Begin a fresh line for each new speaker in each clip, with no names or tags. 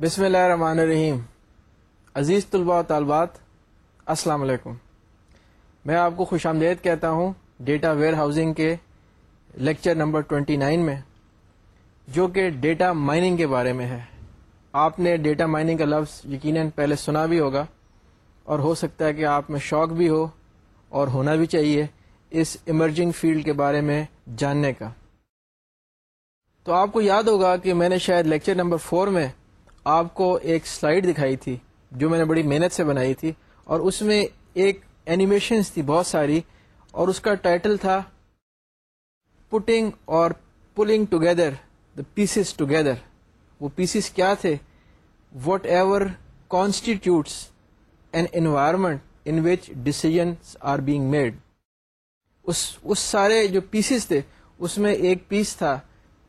بسم اللہ الرحمن الرحیم۔ عزیز طلباء و طالبات، السلام علیکم۔ میں آپ کو خوش آمدید کہتا ہوں ڈیٹا ویئر ہاؤسنگ کے لیکچر نمبر 29 میں، جو کہ ڈیٹا مائننگ کے بارے میں ہے۔ آپ نے ڈیٹا مائننگ کا لفظ یقیناً پہلے سنا بھی ہوگا، اور ہو سکتا ہے کہ آپ میں شوق بھی ہو اور ہونا بھی چاہیے اس ایمرجنگ فیلڈ کے بارے میں جاننے کا۔ تو آپ کو یاد ہوگا کہ میں نے شاید لیکچر نمبر فور میں آپ کو ایک سلائیڈ دکھائی تھی، جو میں نے بڑی محنت سے بنائی تھی، اور اس میں ایک اینیمیشنس تھی بہت ساری، اور اس کا ٹائٹل تھا پٹنگ اور pulling together the pieces together وہ پیسز کیا تھے؟ Whatever constitutes an environment in which decisions are being made اس اس سارے جو پیسز تھے، اس میں ایک پیس تھا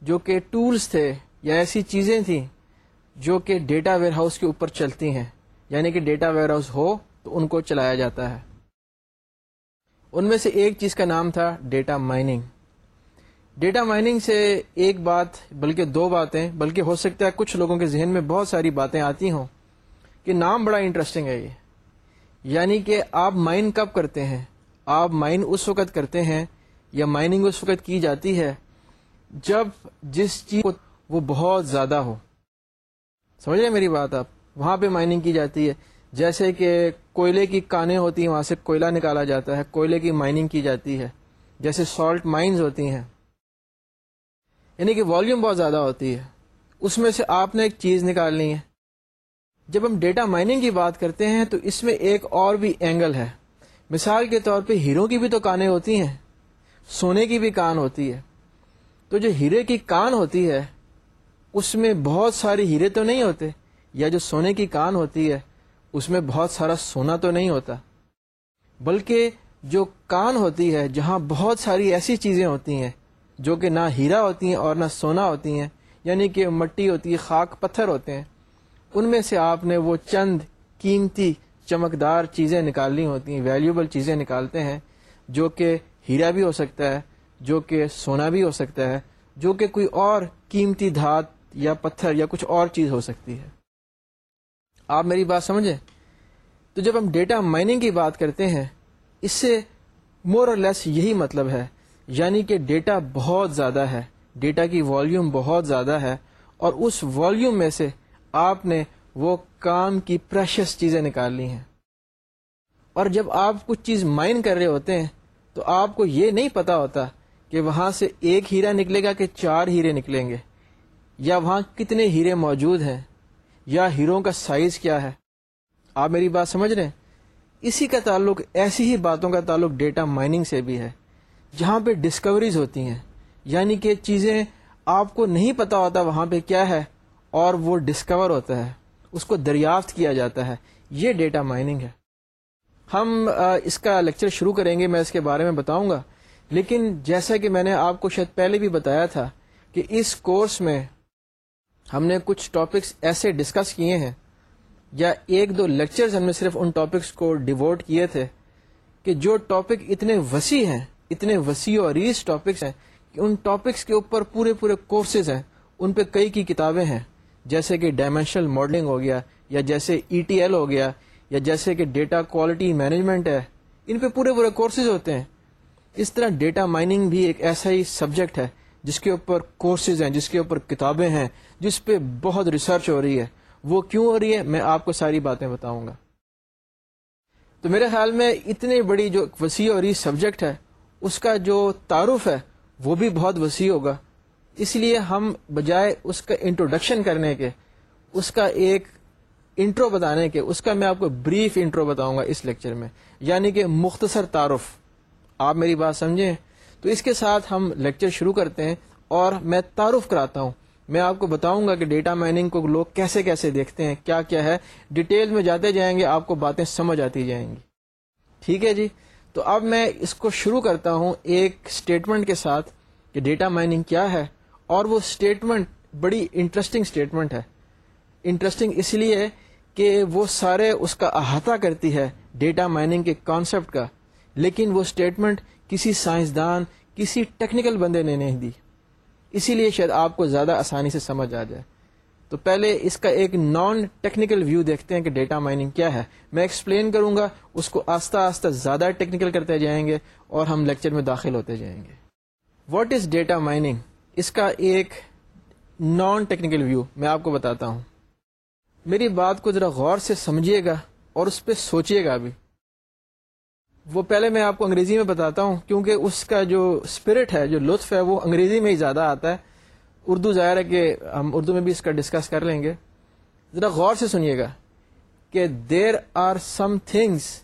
جو کہ ٹولس تھے یا ایسی چیزیں تھیں جو کہ ڈیٹا ویئر ہاؤس کے اوپر چلتی ہیں۔ یعنی کہ ڈیٹا ویئر ہاؤس ہو تو ان کو چلایا جاتا ہے۔ ان میں سے ایک چیز کا نام تھا ڈیٹا مائننگ ڈیٹا مائننگ سے ایک بات بلکہ دو باتیں، بلکہ ہو سکتا ہے کچھ لوگوں کے ذہن میں بہت ساری باتیں آتی ہوں کہ نام بڑا انٹرسٹنگ ہے یہ۔ یعنی کہ آپ مائن کب کرتے ہیں؟ آپ مائن اس وقت کرتے ہیں یا مائننگ اس وقت کی جاتی ہے جب جس چیز وہ بہت زیادہ ہو۔ سمجھ رہے میری بات آپ؟ وہاں پہ مائننگ کی جاتی ہے۔ جیسے کہ کوئلے کی کانیں ہوتی ہیں، وہاں سے کوئلہ نکالا جاتا ہے، کوئلے کی مائننگ کی جاتی ہے۔ جیسے سالٹ مائنز ہوتی ہیں۔ یعنی کہ والیوم بہت زیادہ ہوتی ہے۔ اس میں سے آپ نے ایک چیز نکالنی ہے۔ جب ہم ڈیٹا مائننگ کی بات کرتے ہیں تو اس میں ایک اور بھی اینگل ہے۔ مثال کے طور پہ ہیروں کی بھی تو کانیں ہوتی ہیں، سونے کی بھی کان ہوتی ہے۔ تو جو ہیرے کی کان ہوتی ہے، اس میں بہت سارے ہیرے تو نہیں ہوتے، یا جو سونے کی کان ہوتی ہے، اس میں بہت سارا سونا تو نہیں ہوتا۔ بلکہ جو کان ہوتی ہے، جہاں بہت ساری ایسی چیزیں ہوتی ہیں جو کہ نہ ہیرا ہوتی ہیں اور نہ سونا ہوتی ہیں یعنی کہ مٹی ہوتی ہے، خاک، پتھر ہوتے ہیں۔ ان میں سے آپ نے وہ چند قیمتی، چمکدار چیزیں نکالنی ہوتی ہیں ویلیوبل چیزیں نکالتے ہیں، جو کہ ہیرا بھی ہو سکتا ہے، جو کہ سونا بھی ہو سکتا ہے، جو کہ کوئی اور قیمتی دھات یا پتھر یا کچھ اور چیز ہو سکتی ہے۔ آپ میری بات سمجھیں؟ تو جب ہم ڈیٹا مائننگ کی بات کرتے ہیں، اس سے مور اور لیس یہی مطلب ہے یعنی کہ ڈیٹا بہت زیادہ ہے، ڈیٹا کی والیوم بہت زیادہ ہے، اور اس والیوم میں سے آپ نے وہ کام کی پریشس چیزیں نکال لی ہیں۔ اور جب آپ کچھ چیز مائن کر رہے ہوتے ہیں، تو آپ کو یہ نہیں پتا ہوتا کہ وہاں سے ایک ہیرا نکلے گا کہ چار ہیرے نکلیں گے، یا وہاں کتنے ہیرے موجود ہیں، یا ہیروں کا سائز کیا ہے۔ آپ میری بات سمجھ رہے ہیں؟ اسی کا تعلق، ایسی ہی باتوں کا تعلق ڈیٹا مائننگ سے بھی ہے۔ جہاں پہ ڈسکوریز ہوتی ہیں یعنی کہ چیزیں آپ کو نہیں پتا ہوتا وہاں پہ کیا ہے، اور وہ ڈسکور ہوتا ہے، اس کو دریافت کیا جاتا ہے۔ یہ ڈیٹا مائننگ ہے۔ ہم اس کا لیکچر شروع کریں گے، میں اس کے بارے میں بتاؤں گا۔ لیکن جیسا کہ میں نے آپ کو شاید پہلے بھی بتایا تھا کہ اس کورس میں ہم نے کچھ ٹاپکس ایسے ڈسکس کیے ہیں، یا ایک دو لیکچرز ہم نے صرف ان ٹاپکس کو ڈیووٹ کیے تھے کہ جو ٹاپک اتنے وسیع ہیں۔ اتنے وسیع اور ریس ٹاپکس ہیں کہ ان ٹاپکس کے اوپر پورے پورے کورسز ہیں، ان پہ کئی کی کتابیں ہیں۔ جیسے کہ ڈائمینشنل ماڈلنگ ہو گیا، یا جیسے ای ٹی ایل ہو گیا، یا جیسے کہ ڈیٹا کوالٹی مینجمنٹ ہے۔ ان پہ پورے پورے کورسز ہوتے ہیں۔ اس طرح ڈیٹا مائننگ بھی ایک ایسا ہی سبجیکٹ ہے، جس کے اوپر کورسز ہیں، جس کے اوپر کتابیں ہیں، جس پہ بہت ریسرچ ہو رہی ہے۔ وہ کیوں ہو رہی ہے؟ میں آپ کو ساری باتیں بتاؤں گا۔ تو میرے خیال میں اتنی بڑی جو وسیع اور سبجیکٹ ہے اس کا جو تعارف ہے وہ بھی بہت وسیع ہوگا۔ اس لیے ہم بجائے اس کا انٹروڈکشن کرنے کے، اس کا ایک انٹرو بتانے کے، اس کا میں آپ کو بریف انٹرو بتاؤں گا اس لیکچر میں۔ یعنی کہ مختصر تعارف۔ آپ میری بات سمجھیں؟ تو اس کے ساتھ ہم لیکچر شروع کرتے ہیں اور میں تعارف کراتا ہوں۔ میں آپ کو بتاؤں گا کہ ڈیٹا مائننگ کو لوگ کیسے کیسے دیکھتے ہیں، کیا کیا ہے۔ ڈیٹیل میں جاتے جائیں گے، آپ کو باتیں سمجھ آتی جائیں گی۔ ٹھیک ہے جی؟ تو اب میں اس کو شروع کرتا ہوں ایک اسٹیٹمنٹ کے ساتھ کہ ڈیٹا مائننگ کیا ہے اور وہ اسٹیٹمنٹ بڑی انٹرسٹنگ اسٹیٹمنٹ ہے۔ انٹرسٹنگ اس لیے کہ وہ سارے اس کا احاطہ کرتی ہے ڈیٹا مائننگ کے کانسیپٹ کا۔ لیکن وہ اسٹیٹمنٹ کسی سائنسدان، کسی ٹیکنیکل بندے نے نہیں دی۔ اسی لیے شاید آپ کو زیادہ آسانی سے سمجھ آ جائے۔ تو پہلے اس کا ایک نان ٹیکنیکل ویو دیکھتے ہیں کہ ڈیٹا مائننگ کیا ہے۔ میں ایکسپلین کروں گا، اس کو آستہ آستہ زیادہ ٹیکنیکل کرتے جائیں گے اور ہم لیکچر میں داخل ہوتے جائیں گے۔ واٹ از ڈیٹا مائننگ اس کا ایک نان ٹیکنیکل ویو میں آپ کو بتاتا ہوں۔ میری بات کو ذرا غور سے سمجھیے گا اور اس پہ سوچیے گا ابھی وہ پہلے میں آپ کو انگریزی میں بتاتا ہوں، کیونکہ اس کا جو اسپرٹ ہے، جو لطف ہے، وہ انگریزی میں ہی زیادہ آتا ہے۔ اردو ظاہر ہے کہ ہم اردو میں بھی اس کا ڈسکس کر لیں گے۔ ذرا غور سے سنیے گا کہ there are some things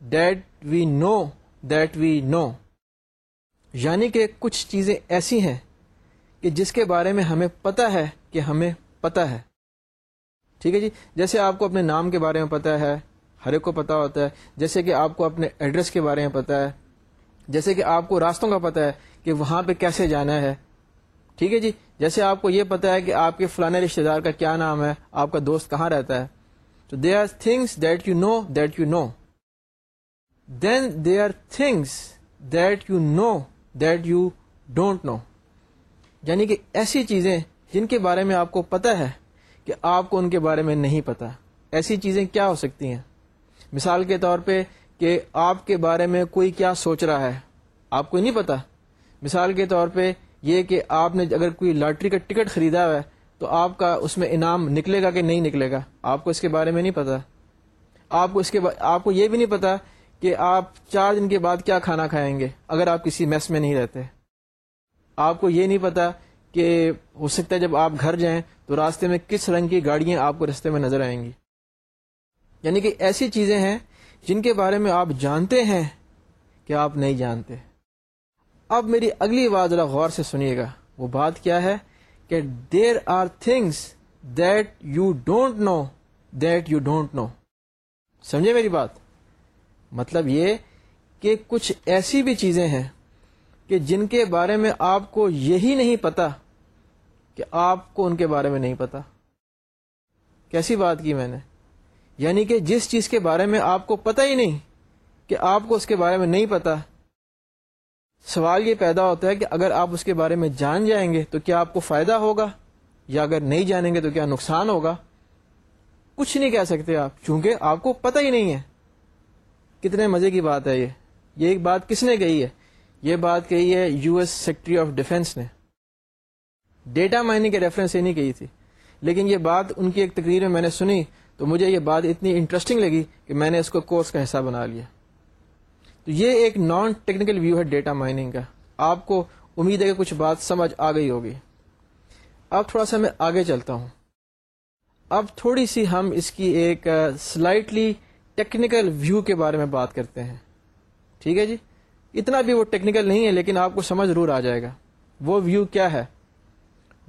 that we know that we know یعنی کہ کچھ چیزیں ایسی ہیں کہ جس کے بارے میں ہمیں پتا ہے کہ ہمیں پتا ہے۔ ٹھیک ہے جی؟ جیسے آپ کو اپنے نام کے بارے میں پتا ہے، ہر ایک کو پتا ہوتا ہے۔ جیسے کہ آپ کو اپنے ایڈریس کے بارے میں پتا ہے۔ جیسے کہ آپ کو راستوں کا پتا ہے کہ وہاں پہ کیسے جانا ہے۔ ٹھیک ہے جی؟ جیسے آپ کو یہ پتا ہے کہ آپ کے فلانے رشتے دار کا کیا نام ہے، آپ کا دوست کہاں رہتا ہے؟ تو they are things that you know that you know then they are things that you know that you don't know یعنی کہ ایسی چیزیں جن کے بارے میں آپ کو پتا ہے کہ آپ کو ان کے بارے میں نہیں پتا ایسی چیزیں کیا ہو سکتی ہیں؟ مثال کے طور پہ کہ آپ کے بارے میں کوئی کیا سوچ رہا ہے، آپ کو نہیں پتا مثال کے طور پہ یہ کہ آپ نے اگر کوئی لاٹری کا ٹکٹ خریدا ہوا ہے، تو آپ کا اس میں انعام نکلے گا کہ نہیں نکلے گا؟ آپ کو اس کے بارے میں نہیں پتا۔ آپ کو اس کے آپ کو یہ بھی نہیں پتا کہ آپ چار دن کے بعد کیا کھانا کھائیں گے اگر آپ کسی میس میں نہیں رہتے۔ آپ کو یہ نہیں پتا کہ ہو سکتا ہے جب آپ گھر جائیں تو راستے میں کس رنگ کی گاڑیاں آپ کو رستے میں نظر آئیں گی۔ یعنی کہ ایسی چیزیں ہیں جن کے بارے میں آپ جانتے ہیں کہ آپ نہیں جانتے۔ اب میری اگلی بات ذرا غور سے سنیے گا۔ وہ بات کیا ہے کہ there are things that you don't know that you don't know سمجھے میری بات؟ مطلب یہ کہ کچھ ایسی بھی چیزیں ہیں کہ جن کے بارے میں آپ کو یہی نہیں پتا کہ آپ کو ان کے بارے میں نہیں پتا۔ کیسی بات کی میں نے؟ یعنی کہ جس چیز کے بارے میں آپ کو پتہ ہی نہیں کہ آپ کو اس کے بارے میں نہیں پتا سوال یہ پیدا ہوتا ہے کہ اگر آپ اس کے بارے میں جان جائیں گے تو کیا آپ کو فائدہ ہوگا؟ یا اگر نہیں جانیں گے تو کیا نقصان ہوگا؟ کچھ نہیں کہہ سکتے آپ، چونکہ آپ کو پتہ ہی نہیں ہے۔ کتنے مزے کی بات ہے یہ۔ یہ ایک بات کس نے کہی ہے؟ یہ بات کہی ہے U S secretary of defence نے۔ ڈیٹا مائننگ کے ریفرنس یہ نہیں کہی تھی۔ لیکن یہ بات ان کی ایک تقریر میں میں نے سنی تو مجھے یہ بات اتنی انٹرسٹنگ لگی کہ میں نے اس کو کورس کا حصہ بنا لیا۔ تو یہ ایک نان ٹیکنیکل ویو ہے ڈیٹا مائننگ کا۔ آپ کو امید ہے کہ کچھ بات سمجھ آ گئی ہوگی۔ اب تھوڑا سا میں آگے چلتا ہوں۔ اب تھوڑی سی ہم اس کی ایک سلائٹلی ٹیکنیکل ویو کے بارے میں بات کرتے ہیں۔ ٹھیک ہے جی؟ اتنا بھی وہ ٹیکنیکل نہیں ہے، لیکن آپ کو سمجھ ضرور آ جائے گا۔ وہ ویو کیا ہے؟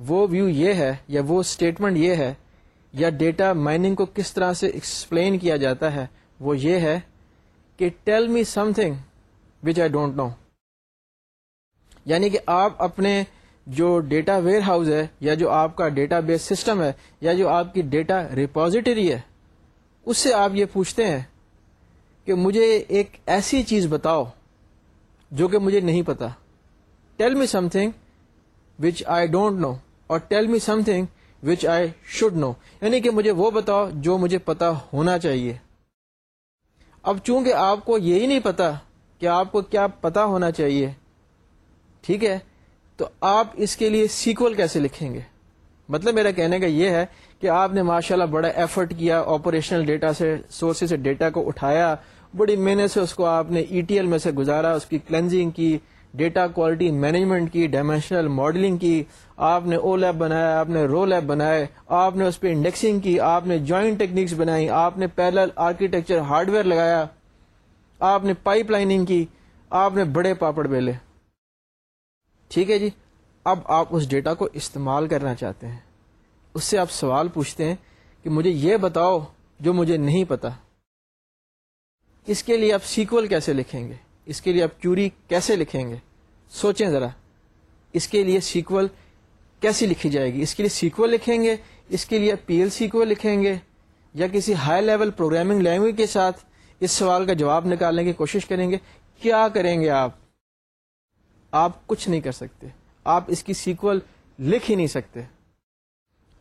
وہ ویو یہ ہے یا وہ اسٹیٹمنٹ یہ ہے یا ڈیٹا مائننگ کو کس طرح سے ایکسپلین کیا جاتا ہے، وہ یہ ہے کہ tell me something which I don't know یعنی کہ آپ اپنے جو ڈیٹا ویئر ہاؤس ہے یا جو آپ کا ڈیٹا بیس سسٹم ہے یا جو آپ کی ڈیٹا ریپوزیٹری ہے، اس سے آپ یہ پوچھتے ہیں کہ مجھے ایک ایسی چیز بتاؤ جو کہ مجھے نہیں پتا. Tell me something which I don't know اور tell me something which I should know یعنی کہ مجھے وہ بتاؤ جو مجھے پتا ہونا چاہیے. اب چونکہ آپ کو یہی نہیں پتا کہ آپ کو کیا پتا ہونا چاہیے، ٹھیک ہے؟ تو آپ اس کے لیے سیکول کیسے لکھیں گے؟ مطلب میرا کہنے کا یہ ہے کہ آپ نے ماشاءاللہ بڑا ایفرٹ کیا آپریشنل ڈیٹا سے سورسز سے ڈیٹا کو اٹھایا، بڑی محنت سے اس کو آپ نے ای ٹی ایل میں سے گزارا، اس کی کلینزنگ کی ڈیٹا کوالٹی مینجمنٹ کی ڈائمینشنل ماڈلنگ کی، آپ نے او لیب بنایا، آپ نے رو لیب بنائے، آپ نے اس پہ انڈیکسنگ کی، آپ نے جوائنٹ ٹیکنیکس بنائی، آپ نے پیرل آرکیٹیکچر ہارڈ ویئر لگایا، آپ نے پائپ لائننگ کی، آپ نے بڑے پاپڑ بیلے۔ ٹھیک ہے جی؟ اب آپ اس ڈیٹا کو استعمال کرنا چاہتے ہیں۔ اس سے آپ سوال پوچھتے ہیں کہ مجھے یہ بتاؤ جو مجھے نہیں پتا۔ اس کے لیے آپ سیکول کیسے لکھیں گے؟ اس کے لیے آپ کیوری کیسے لکھیں گے؟ سوچیں ذرا۔ اس کے لیے سیکول کیسی لکھی جائے گی؟ اس کے لیے سیکول لکھیں گے؟ اس کے لیے پی ایل سیکول لکھیں گے؟ یا کسی ہائی لیول پروگرامنگ لینگویج کے ساتھ اس سوال کا جواب نکالنے کی کوشش کریں گے؟ کیا کریں گے آپ؟ آپ کچھ نہیں کر سکتے۔ آپ اس کی سیکول لکھ ہی نہیں سکتے۔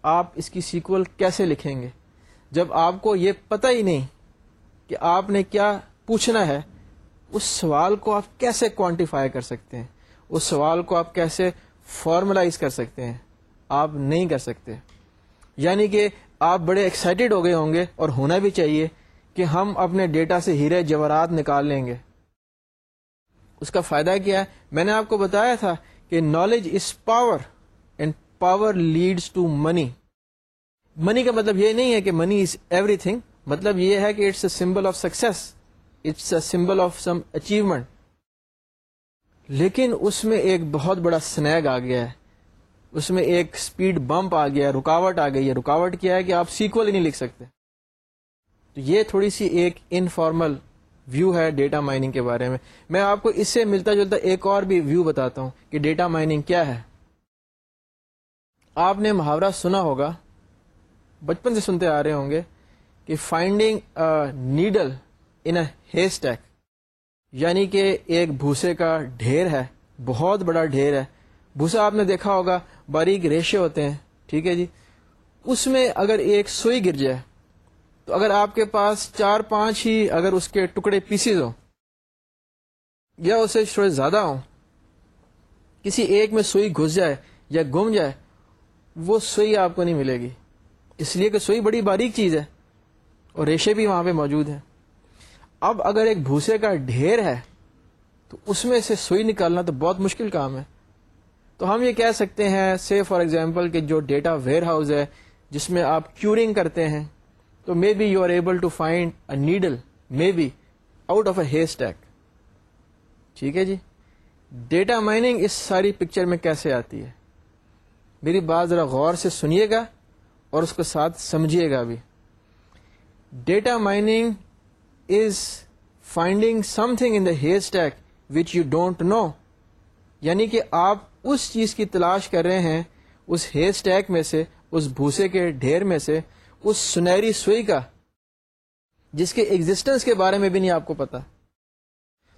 آپ اس کی سیکول کیسے لکھیں گے؟ جب آپ کو یہ پتہ ہی نہیں کہ آپ نے کیا پوچھنا ہے، اس سوال کو آپ کیسے کوانٹیفائی کر سکتے ہیں؟ اس سوال کو آپ کیسے فارملائز کر سکتے ہیں؟ آپ نہیں کر سکتے۔ یعنی کہ آپ بڑے ایکسائٹیڈ ہو گئے ہوں گے اور ہونا بھی چاہیے کہ ہم اپنے ڈیٹا سے ہیرے جواہرات نکال لیں گے۔ اس کا فائدہ کیا ہے؟ میں نے آپ کو بتایا تھا کہ knowledge is power and power leads to money money کا مطلب یہ نہیں ہے کہ منی از ایوری تھنگ مطلب یہ ہے کہ it's a symbol of success it's a symbol of some achievement لیکن اس میں ایک بہت بڑا سنیگ آ گیا ہے۔ اس میں ایک اسپیڈ بمپ آ گیا رکاوٹ آ گئی ہے۔ رکاوٹ کیا ہے کہ آپ سیکول ہی نہیں لکھ سکتے۔ تو یہ تھوڑی سی ایک انفارمل ویو ہے ڈیٹا مائننگ کے بارے میں۔ میں آپ کو اس سے ملتا جلتا ایک اور بھی ویو بتاتا ہوں کہ ڈیٹا مائننگ کیا ہے۔ آپ نے محاورہ سنا ہوگا، بچپن سے سنتے آ رہے ہوں گے کہ فائنڈنگ نیڈل ان ہیسٹیک یعنی کہ ایک بھوسے کا ڈھیر ہے، بہت بڑا ڈھیر ہے۔ بھوسا آپ نے دیکھا ہوگا، باریک ریشے ہوتے ہیں، ٹھیک ہے جی؟ اس میں اگر ایک سوئی گر جائے، تو اگر آپ کے پاس چار پانچ ہی اگر اس کے ٹکڑے پیسز ہوں، یا اسے تھوڑے زیادہ ہوں، کسی ایک میں سوئی گھس جائے یا گم جائے، وہ سوئی آپ کو نہیں ملے گی۔ اس لیے کہ سوئی بڑی باریک چیز ہے اور ریشے بھی وہاں پہ موجود ہیں۔ اب اگر ایک بھوسے کا ڈھیر ہے، تو اس میں سے سوئی نکالنا تو بہت مشکل کام ہے۔ تو ہم یہ کہہ سکتے ہیں سے فار ایگزامپل کہ جو ڈیٹا ویئر ہاؤس ہے، جس میں آپ کیورنگ کرتے ہیں، تو maybe you are able to find a needle maybe out of a haystack ٹھیک ہے جی؟ ڈیٹا مائننگ اس ساری پکچر میں کیسے آتی ہے؟ میری بات ذرا غور سے سنیے گا اور اس کو ساتھ سمجھیے گا بھی۔ Data mining is finding something in the haystack which you don't know یعنی کہ آپ اس چیز کی تلاش کر رہے ہیں، اس ہیئر اسٹیک میں سے، اس بھوسے کے ڈھیر میں سے، اس سنہری سوئی کا، جس کے ایگزٹینس کے بارے میں بھی نہیں آپ کو پتا۔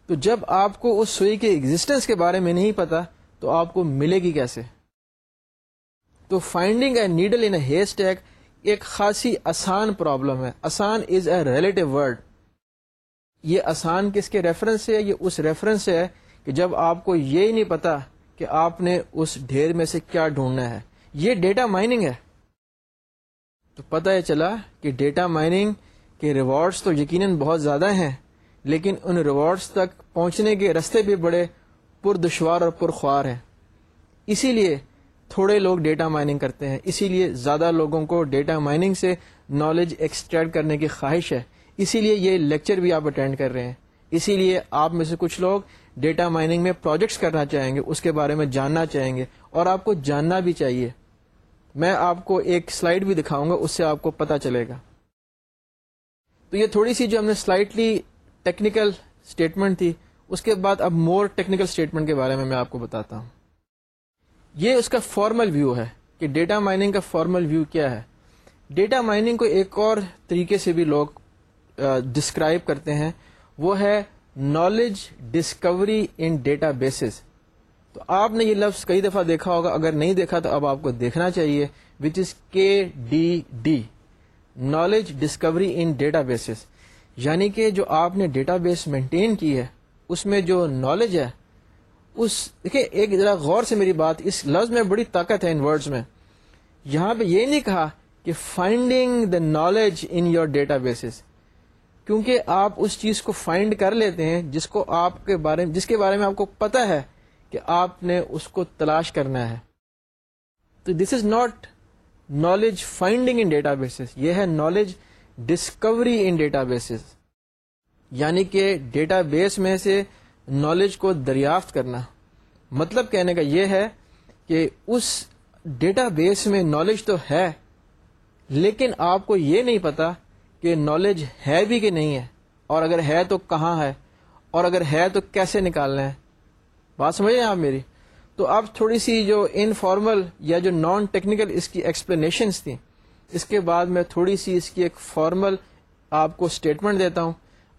تو جب آپ کو اس سوئی کے ایگزٹینس کے بارے میں نہیں پتا، تو آپ کو ملے گی کیسے؟ تو finding a needle in a haystack ایک خاصی آسان پرابلم ہے۔ آسان از اے ریلیٹو ورڈ یہ آسان کس کے ریفرنس سے ہے؟ یہ اس ریفرنس سے ہے کہ جب آپ کو یہ ہی نہیں پتا کہ آپ نے اس ڈھیر میں سے کیا ڈھونڈنا ہے۔ یہ ڈیٹا مائننگ ہے۔ تو پتہ یہ چلا کہ ڈیٹا مائننگ کے ریوارڈس تو یقیناً بہت زیادہ ہیں، لیکن ان ریوارڈس تک پہنچنے کے رستے بھی بڑے پر دشوار اور پرخوار ہیں۔ اسی لیے تھوڑے لوگ ڈیٹا مائننگ کرتے ہیں۔ اسی لیے زیادہ لوگوں کو ڈیٹا مائننگ سے نالج ایکسٹریکٹ کرنے کی خواہش ہے۔ اسی لیے یہ لیکچر بھی آپ اٹینڈ کر رہے ہیں۔ اسی لیے آپ میں سے کچھ لوگ ڈیٹا مائننگ میں پروجیکٹس کرنا چاہیں گے، اس کے بارے میں جاننا چاہیں گے اور آپ کو جاننا بھی چاہیے۔ میں آپ کو ایک سلائڈ بھی دکھاؤں گا، اس سے آپ کو پتا چلے گا۔ تو یہ تھوڑی سی جو ہم نے سلائٹلی ٹیکنیکل اسٹیٹمنٹ تھی، اس کے بعد اب مور ٹیکنیکل اسٹیٹمنٹ کے بارے میں میں آپ کو بتاتا ہوں۔ یہ اس کا فارمل ویو ہے کہ ڈیٹا مائننگ کا فارمل ویو کیا ہے۔ ڈیٹا مائننگ کو ایک اور طریقے سے بھی لوگ ڈسکرائب کرتے ہیں، وہ ہے knowledge discovery in data bases تو آپ نے یہ لفظ کئی دفعہ دیکھا ہوگا، اگر نہیں دیکھا تو اب آپ کو دیکھنا چاہیے which is K D D knowledge discovery in databases یعنی کہ جو آپ نے ڈیٹا بیس مینٹین کی ہے، اس میں جو نالج ہے، اس، دیکھیں، ایک ذرا غور سے میری بات، اس لفظ میں بڑی طاقت ہے ان ورڈز میں۔ یہاں پہ یہ نہیں کہا کہ finding the knowledge in your databases کیونکہ آپ اس چیز کو فائنڈ کر لیتے ہیں جس کو آپ کے بارے میں جس کے بارے میں آپ کو پتا ہے کہ آپ نے اس کو تلاش کرنا ہے۔ تو this is not knowledge finding in databases یہ ہے knowledge discovery in databases یعنی کہ ڈیٹا بیس میں سے نالج کو دریافت کرنا۔ مطلب کہنے کا یہ ہے کہ اس ڈیٹا بیس میں نالج تو ہے، لیکن آپ کو یہ نہیں پتا کہ نالج ہے بھی کہ نہیں ہے، اور اگر ہے تو کہاں ہے، اور اگر ہے تو کیسے نکالنا ہے؟ بات سمجھ رہے ہیں آپ میری؟ تو اب تھوڑی سی جو انفارمل یا جو نان ٹیکنیکل اس کی ایکسپلینیشنس تھیں، اس کے بعد میں تھوڑی سی اس کی ایک فارمل آپ کو اسٹیٹمنٹ دیتا ہوں،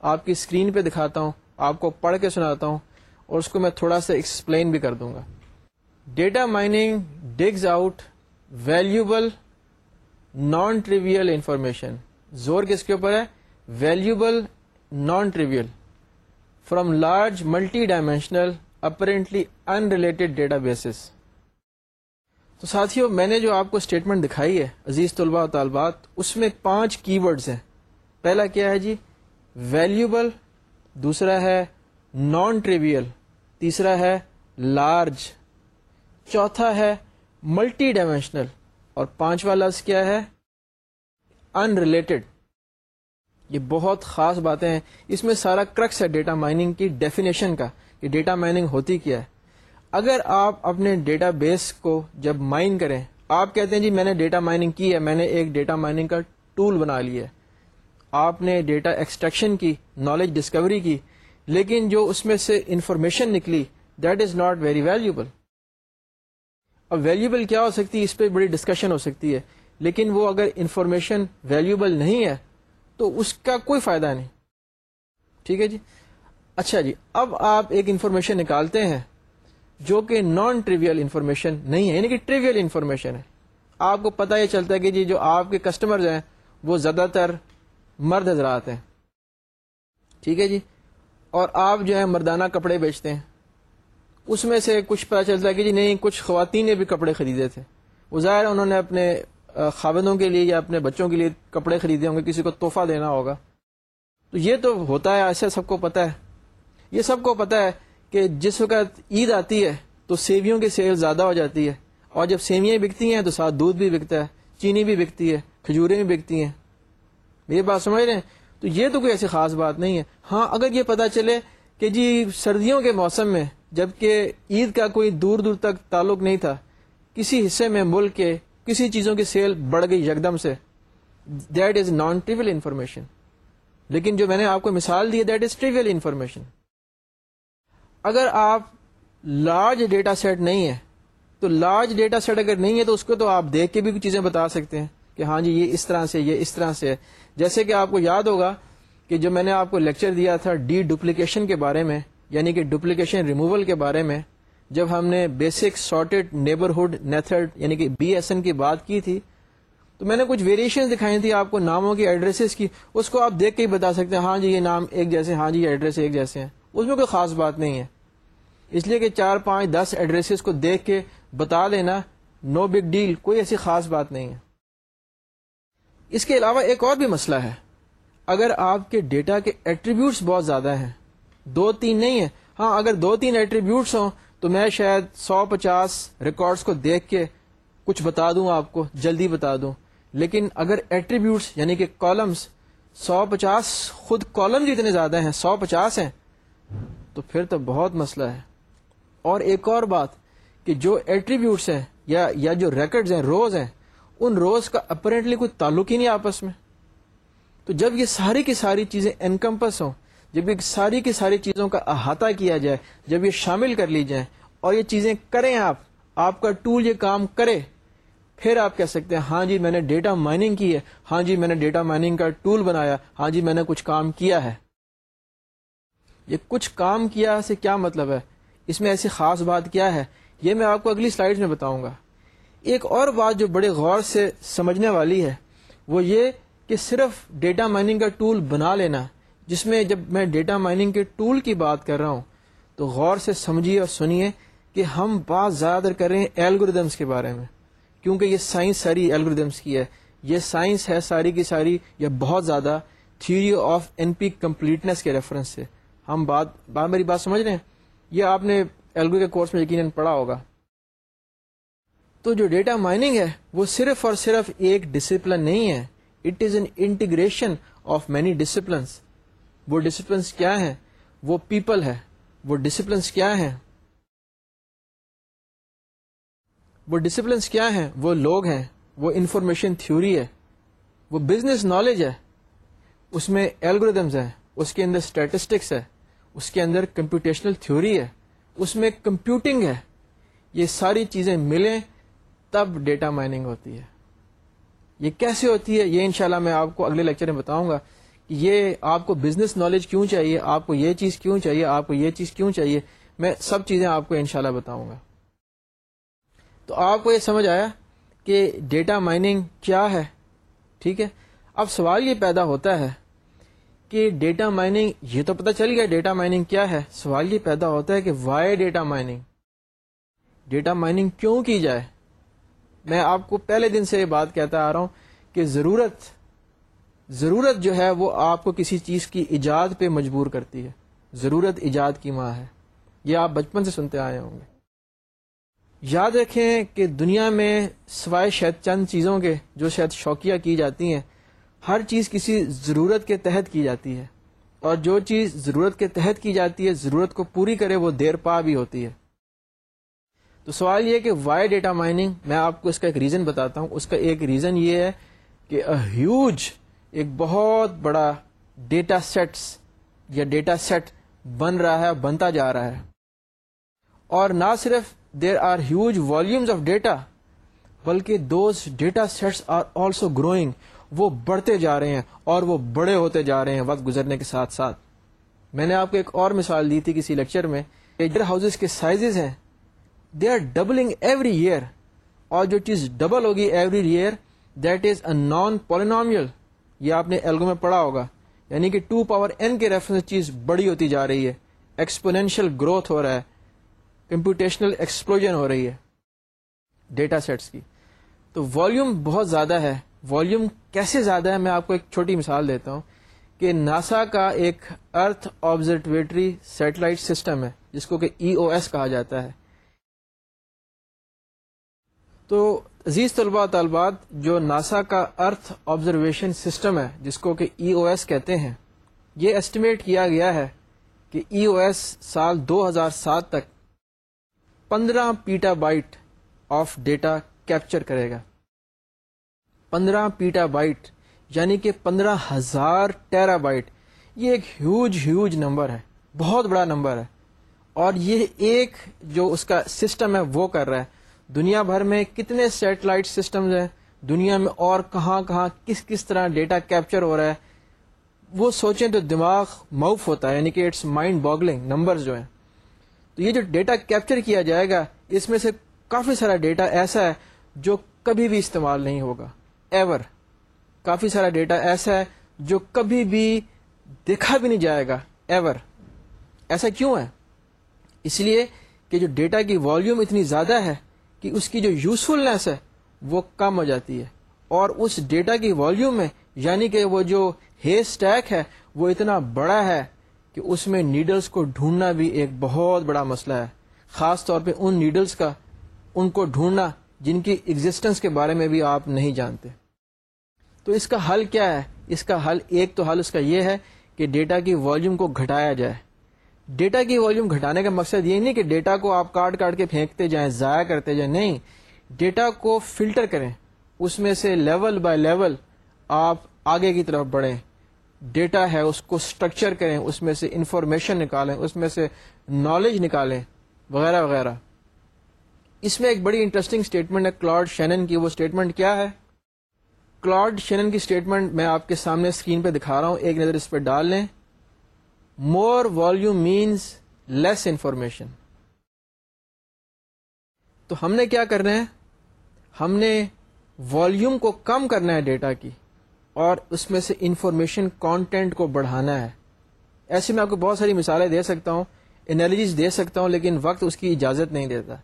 آپ کی اسکرین پہ دکھاتا ہوں، آپ کو پڑھ کے سناتا ہوں، اور اس کو میں تھوڑا سا ایکسپلین بھی کر دوں گا۔ Data mining digs out valuable non trivial information زور کس کے اوپر ہے؟ Valuable non trivial from large multi dimensional apparently unrelated databases تو ساتھیوں میں نے جو آپ کو اسٹیٹمنٹ دکھائی ہے، عزیز طلباء و طالبات، اس میں پانچ کی ورڈز ہیں۔ پہلا کیا ہے جی؟ ویلوبل دوسرا ہے نان ٹریویل تیسرا ہے لارج چوتھا ہے ملٹی ڈائمینشنل اور پانچواں لفظ کیا ہے؟ ان ریلیٹڈ یہ بہت خاص باتیں ہیں۔ اس میں سارا کرکس ہے ڈیٹا مائننگ کی ڈیفینیشن کا، کہ ڈیٹا مائننگ ہوتی کیا ہے۔ اگر آپ اپنے ڈیٹا بیس کو جب مائن کریں، آپ کہتے ہیں جی میں نے ڈیٹا مائننگ کی ہے، میں نے ایک ڈیٹا مائننگ کا ٹول بنا لیا ہے۔ آپ نے ڈیٹا ایکسٹریکشن کی نالج ڈسکوری کی، لیکن جو اس میں سے انفارمیشن نکلی that is not very valuable اب ویلوبل کیا ہو سکتی ہے؟ اس پہ بڑی ڈسکشن ہو سکتی ہے۔ لیکن وہ اگر انفارمیشن ویلوبل نہیں ہے، تو اس کا کوئی فائدہ نہیں۔ ٹھیک ہے جی؟ اچھا جی اب آپ ایک انفارمیشن نکالتے ہیں جو کہ نان ٹریویل انفارمیشن نہیں ہے یعنی کہ ٹریویل انفارمیشن ہے۔ آپ کو پتا یہ چلتا ہے کہ جی جو آپ کے کسٹمرز ہیں، وہ زیادہ تر مرد حضرات ہیں۔ ٹھیک ہے جی؟ اور آپ جو ہے مردانہ کپڑے بیچتے ہیں۔ اس میں سے کچھ پتا چلتا ہے کہ جی نہیں، کچھ خواتین نے بھی کپڑے خریدے تھے۔ وہ ظاہر انہوں نے اپنے خاوندوں کے لیے یا اپنے بچوں کے لیے کپڑے خریدے ہوں گے، کسی کو تحفہ دینا ہوگا۔ تو یہ تو ہوتا ہے ایسا سب کو پتا ہے۔ یہ سب کو پتا ہے کہ جس وقت عید آتی ہے تو سیویوں کی سیل زیادہ ہو جاتی ہے۔ اور جب سیویاں بکتی ہیں تو ساتھ دودھ بھی بکتا ہے، چینی بھی بکتی ہے، کھجوریں بھی بکتی ہیں۔ یہ بات سمجھ رہے ہیں؟ تو یہ تو کوئی ایسی خاص بات نہیں ہے۔ ہاں اگر یہ پتا چلے کہ جی سردیوں کے موسم میں جبکہ عید کا کوئی دور دور تک تعلق نہیں تھا، کسی حصے میں ملک کے کسی چیزوں کی سیل بڑھ گئی یکدم سے that is non trivial information لیکن جو میں نے آپ کو مثال دی دیٹ از ٹریول انفارمیشن اگر آپ لارج ڈیٹا سیٹ نہیں ہے تو لارج ڈیٹا سیٹ اگر نہیں ہے، تو اس کو تو آپ دیکھ کے بھی چیزیں بتا سکتے ہیں کہ ہاں جی یہ اس طرح سے، یہ اس طرح سے۔ ہے جیسے کہ آپ کو یاد ہوگا کہ جو میں نے آپ کو لیکچر دیا تھا ڈی ڈپلیکیشن کے بارے میں یعنی کہ ڈپلیکیشن ریموول کے بارے میں جب ہم نے بیسک سارٹیڈ نیبرہڈ میتھڈ یعنی کہ بی ایس این کی بات کی تھی، تو میں نے کچھ ویریشن دکھائی تھی آپ کو ناموں کی ایڈریسز کی، اس کو آپ دیکھ کے ہی بتا سکتے ہیں ہاں جی یہ نام ایک جیسے ہاں جی یہ ایڈریس ایک جیسے ہیں۔ اس میں کوئی خاص بات نہیں ہے۔ اس لیے کہ چار پانچ دس ایڈریسز کو دیکھ کے بتا دینا نو بگ ڈیل کوئی ایسی خاص بات نہیں ہے۔ اس کے علاوہ ایک اور بھی مسئلہ ہے۔ اگر آپ کے ڈیٹا کے ایٹریبیوٹس بہت زیادہ ہیں، دو تین نہیں ہے ہاں اگر دو تین ایٹریبیوٹس ہوں تو میں شاید سو پچاس ریکارڈس کو دیکھ کے کچھ بتا دوں آپ کو، جلدی بتا دوں۔ لیکن اگر ایٹریبیوٹس یعنی کہ کالمس سو پچاس، خود کالمز اتنے زیادہ ہیں، سو پچاس ہیں، تو پھر تو بہت مسئلہ ہے۔ اور ایک اور بات کہ جو ایٹریبیوٹس ہیں یا یا جو ریکڈز ہیں، روز ہیں، ان روز کا اپرینٹلی کوئی تعلق ہی نہیں آپس میں۔ تو جب یہ ساری کی ساری چیزیں انکمپس ہوں جب یہ ساری کی ساری چیزوں کا احاطہ کیا جائے، جب یہ شامل کر لی جائے اور یہ چیزیں کریں آپ آپ کا ٹول یہ کام کرے، پھر آپ کہہ سکتے ہیں ہاں جی میں نے ڈیٹا مائننگ کی ہے ہاں جی میں نے ڈیٹا مائننگ کا ٹول بنایا ہاں جی میں نے کچھ کام کیا ہے۔ یہ کچھ کام کیا سے کیا مطلب ہے؟ اس میں ایسی خاص بات کیا ہے؟ یہ میں آپ کو اگلی سلائڈ میں بتاؤں گا۔ ایک اور بات جو بڑے غور سے سمجھنے والی ہے، وہ یہ کہ صرف ڈیٹا مائننگ کا ٹول بنا لینا جس میں جب میں ڈیٹا مائننگ کے ٹول کی بات کر رہا ہوں، تو غور سے سمجھیے اور سنیے کہ ہم بات زیادہ تر کر رہے ہیں ایلگوریدمس کے بارے میں۔ کیونکہ یہ سائنس ساری ایلگوریدمس کی ہے۔ یہ سائنس ہے ساری کی ساری یا بہت زیادہ theory of N P completeness کے ریفرنس سے۔ ہم بات بات میری بات سمجھ رہے ہیں؟ یہ آپ نے ایلگو کے کورس میں یقیناً پڑھا ہوگا۔ تو جو ڈیٹا مائننگ ہے، وہ صرف اور صرف ایک ڈسپلن نہیں ہے۔ It is an integration of many disciplines وہ ڈسپلنس کیا ہیں؟ وہ پیپل ہے وہ ڈسپلنس کیا ہیں؟ وہ ڈسپلنس کیا ہیں؟ وہ لوگ ہیں۔ وہ انفارمیشن تھیوری ہے۔ وہ بزنس نالج ہے۔ اس میں ایلگوریدمز ہیں۔ اس کے اندر اسٹیٹسٹکس ہے۔ اس کے اندر کمپیوٹیشنل تھیوری ہے۔ اس میں کمپیوٹنگ ہے۔ یہ ساری چیزیں ملیں تب ڈیٹا مائننگ ہوتی ہے۔ یہ کیسے ہوتی ہے؟ یہ انشاءاللہ میں آپ کو اگلے لیکچر میں بتاؤں گا۔ یہ آپ کو بزنس نالج کیوں چاہیے؟ آپ کو یہ چیز کیوں چاہیے؟ آپ کو یہ چیز کیوں چاہیے؟ میں سب چیزیں آپ کو انشاءاللہ بتاؤں گا۔ تو آپ کو یہ سمجھ آیا کہ ڈیٹا مائننگ کیا ہے؟ ٹھیک ہے؟ اب سوال یہ پیدا ہوتا ہے کہ ڈیٹا مائننگ یہ تو پتہ چل گیا ڈیٹا مائننگ کیا ہے۔ سوال یہ پیدا ہوتا ہے کہ why data mining data mining کیوں کی جائے؟ میں آپ کو پہلے دن سے یہ بات کہتا آ رہا ہوں کہ ضرورت ضرورت جو ہے وہ آپ کو کسی چیز کی ایجاد پہ مجبور کرتی ہے۔ ضرورت ایجاد کی ماں ہے۔ یہ آپ بچپن سے سنتے آئے ہوں گے۔ یاد رکھیں کہ دنیا میں سوائے شاید چند چیزوں کے جو شاید شوقیہ کی جاتی ہیں، ہر چیز کسی ضرورت کے تحت کی جاتی ہے۔ اور جو چیز ضرورت کے تحت کی جاتی ہے، ضرورت کو پوری کرے وہ دیر پا بھی ہوتی ہے۔ تو سوال یہ کہ وائی ڈیٹا مائننگ میں آپ کو اس کا ایک ریزن بتاتا ہوں۔ اس کا ایک ریزن یہ ہے کہ ہیوج ایک بہت بڑا ڈیٹا سیٹس یا ڈیٹا سیٹ بن رہا ہے، بنتا جا رہا ہے۔ اور نہ صرف there are huge volumes of data بلکہ those data sets are also growing وہ بڑھتے جا رہے ہیں اور وہ بڑے ہوتے جا رہے ہیں وقت گزرنے کے ساتھ ساتھ۔ میں نے آپ کو ایک اور مثال دی تھی کسی لیکچر میں ہاؤسز کے سائزز ہیں۔ They are doubling every year اور جو چیز ڈبل ہوگی every year that is a non polynomial یہ آپ نے ایلگو میں پڑھا ہوگا یعنی کہ ٹو پاور این کے ریفرنس چیز بڑی ہوتی جا رہی ہے ایکسپونینشیل گروتھ ہو رہا ہے کمپیوٹیشنل ایکسپلوژن ہو رہی ہے ڈیٹا سیٹس کی۔ تو والیوم بہت زیادہ ہے۔ والیوم کیسے زیادہ ہے؟ میں آپ کو ایک چھوٹی مثال دیتا ہوں کہ ناسا کا ایک ارتھ آبزرویٹری سیٹلائٹ سسٹم ہے، جس کو کہ ای او ایس کہا جاتا ہے۔ تو عزیز طلباء، طالبات، جو ناسا کا ارتھ آبزرویشن سسٹم ہے، جس کو کہ ای او ایس کہتے ہیں، یہ ایسٹیمیٹ کیا گیا ہے کہ ای او ایس سال دو ہزار سات تک پندرہ petabyte of data capture کرے گا۔ پندرہ پیٹا بائٹ یعنی کہ پندرہ ہزار ٹیرا بائٹ یہ ایک ہیوج ہیوج نمبر ہے، بہت بڑا نمبر ہے۔ اور یہ ایک جو اس کا سسٹم ہے، وہ کر رہا ہے۔ دنیا بھر میں کتنے سیٹلائٹ سسٹمز ہیں، دنیا میں اور کہاں کہاں کس کس طرح ڈیٹا کیپچر ہو رہا ہے، وہ سوچیں تو دماغ موف ہوتا ہے یعنی کہ اٹس مائنڈ باگلنگ نمبرز جو ہیں۔ تو یہ جو ڈیٹا کیپچر کیا جائے گا، اس میں سے کافی سارا ڈیٹا ایسا ہے جو کبھی بھی استعمال نہیں ہوگا ایور کافی سارا ڈیٹا ایسا ہے جو کبھی بھی دیکھا بھی نہیں جائے گا ایور ایسا کیوں ہے؟ اس لیے کہ جو ڈیٹا کی والیوم اتنی زیادہ ہے کہ اس کی جو یوزفلنیس ہے وہ کم ہو جاتی ہے اور اس ڈیٹا کی والیوم میں یعنی کہ وہ جو اسٹیک ہے وہ اتنا بڑا ہے کہ اس میں نیڈلز کو ڈھونڈنا بھی ایک بہت بڑا مسئلہ ہے۔ خاص طور پہ ان نیڈلز کا، ان کو ڈھونڈنا جن کی ایگزٹنس کے بارے میں بھی آپ نہیں جانتے۔ تو اس کا حل کیا ہے؟ اس کا حل، ایک تو حل اس کا یہ ہے کہ ڈیٹا کی والیوم کو گھٹایا جائے۔ ڈیٹا کی والیوم گھٹانے کا مقصد یہ نہیں کہ ڈیٹا کو آپ کاٹ کاٹ کے پھینکتے جائیں، ضائع کرتے جائیں، نہیں۔ ڈیٹا کو فلٹر کریں۔ اس میں سے لیول بائی لیول آپ آگے کی طرف بڑھیں۔ ڈیٹا ہے، اس کو اسٹرکچر کریں، اس میں سے انفارمیشن نکالیں، اس میں سے نالج نکالیں، وغیرہ وغیرہ۔ اس میں ایک بڑی انٹرسٹنگ اسٹیٹمنٹ ہے کلاڈ شینن کی۔ وہ اسٹیٹمنٹ کیا ہے؟ کلاڈ شینن کی اسٹیٹمنٹ میں آپ کے سامنے اسکرین پہ دکھا رہا ہوں۔ ایک نظر اس پہ ڈال لیں۔ More volume means less information تو ہم نے کیا کرنا ہے؟ ہم نے والیوم کو کم کرنا ہے ڈیٹا کی اور اس میں سے انفارمیشن کانٹینٹ کو بڑھانا ہے۔ ایسے میں آپ کو بہت ساری مثالیں دے سکتا ہوں انالیجز دے سکتا ہوں، لیکن وقت اس کی اجازت نہیں دیتا۔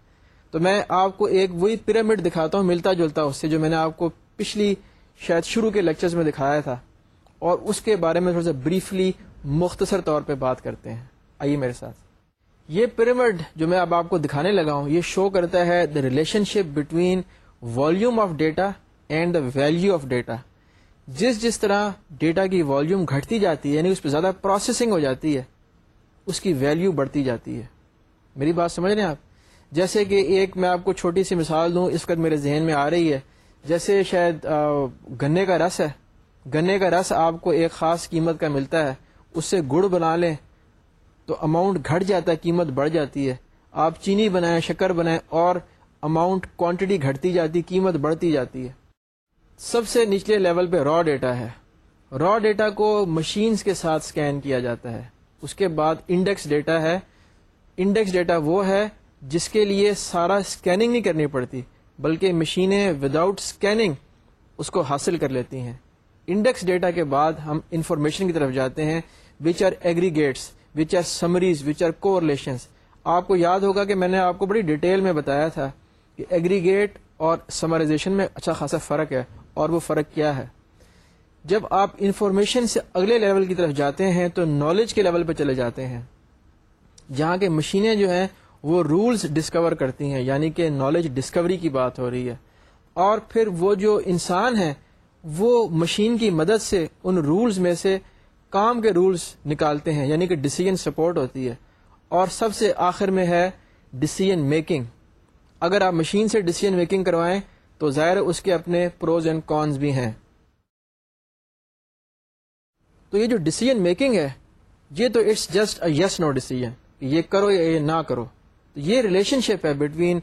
تو میں آپ کو ایک وہی پیرامڈ دکھاتا ہوں، ملتا جلتا اس سے، جو میں نے آپ کو پچھلی شاید شروع کے لیکچرز میں دکھایا تھا۔ اور اس کے بارے میں تھوڑا سا بریفلی مختصر طور پہ بات کرتے ہیں۔ آئیے میرے ساتھ۔ یہ پیرامڈ جو میں اب آپ کو دکھانے لگا ہوں، یہ شو کرتا ہے the relation between volume of data and the value of data جس جس طرح ڈیٹا کی والیوم گھٹتی جاتی ہے یعنی اس پہ زیادہ پروسیسنگ ہو جاتی ہے، اس کی ویلو بڑھتی جاتی ہے۔ میری بات سمجھ رہے ہیں آپ؟ جیسے کہ ایک میں آپ کو چھوٹی سی مثال دوں، اس وقت میرے ذہن میں آ رہی ہے۔ جیسے شاید گنے کا رس ہے۔ گنے کا رس آپ کو ایک خاص قیمت کا ملتا ہے۔ اس سے گڑ بنا لیں تو اماؤنٹ گھٹ جاتا ہے، قیمت بڑھ جاتی ہے۔ آپ چینی بنائیں، شکر بنائیں اور اماؤنٹ کوانٹٹی گھٹتی جاتی، قیمت بڑھتی جاتی ہے۔ سب سے نچلے لیول پہ را ڈیٹا ہے۔ را ڈیٹا کو مشینز کے ساتھ سکین کیا جاتا ہے۔ اس کے بعد انڈیکس ڈیٹا ہے۔ انڈیکس ڈیٹا وہ ہے جس کے لیے سارا اسکیننگ نہیں کرنی پڑتی، بلکہ مشینیں وداؤٹ اسکیننگ اس کو حاصل کر لیتی ہیں۔ انڈیکس ڈیٹا کے بعد ہم انفارمیشن کی طرف جاتے ہیں۔ Which are aggregates which are summaries which are correlations آپ کو یاد ہوگا کہ میں نے آپ کو بڑی ڈیٹیل میں بتایا تھا کہ ایگریگیٹ اور سمرائزیشن میں اچھا خاصا فرق ہے اور وہ فرق کیا ہے۔ جب آپ انفارمیشن سے اگلے لیول کی طرف جاتے ہیں تو نالج کے لیول پہ چلے جاتے ہیں۔ جہاں کے مشینیں جو ہیں وہ رولز ڈسکور کرتی ہیں یعنی کہ نالج ڈسکوری کی بات ہو رہی ہے۔ اور پھر وہ جو انسان ہیں، وہ مشین کی مدد سے، ان رولز میں سے کام کے رولز نکالتے ہیں یعنی کہ ڈسیزن سپورٹ ہوتی ہے۔ اور سب سے آخر میں ہے ڈسیزن میکنگ اگر آپ مشین سے ڈسیزن میکنگ کروائیں تو ظاہر اس کے اپنے پروز اینڈ کونز بھی ہیں۔ تو یہ جو ڈسیزن میکنگ ہے، یہ تو it's just a yes no decision یہ کرو یا یہ نہ کرو۔ تو یہ ریلیشن شپ ہے between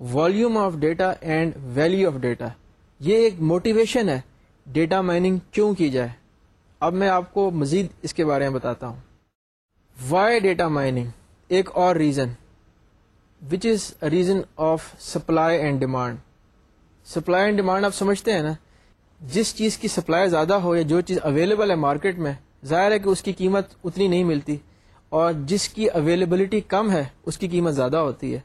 volume of data and value of data یہ ایک موٹیویشن ہے ڈیٹا مائننگ کیوں کی جائے؟ اب میں آپ کو مزید اس کے بارے میں بتاتا ہوں۔ وائی ڈیٹا مائننگ ایک اور reason which is reason of supply and demand supply and demand آپ سمجھتے ہیں نا؟ جس چیز کی سپلائی زیادہ ہو یا جو چیز اویلیبل ہے مارکیٹ میں، ظاہر ہے کہ اس کی قیمت اتنی نہیں ملتی، اور جس کی اویلیبلٹی کم ہے، اس کی قیمت زیادہ ہوتی ہے۔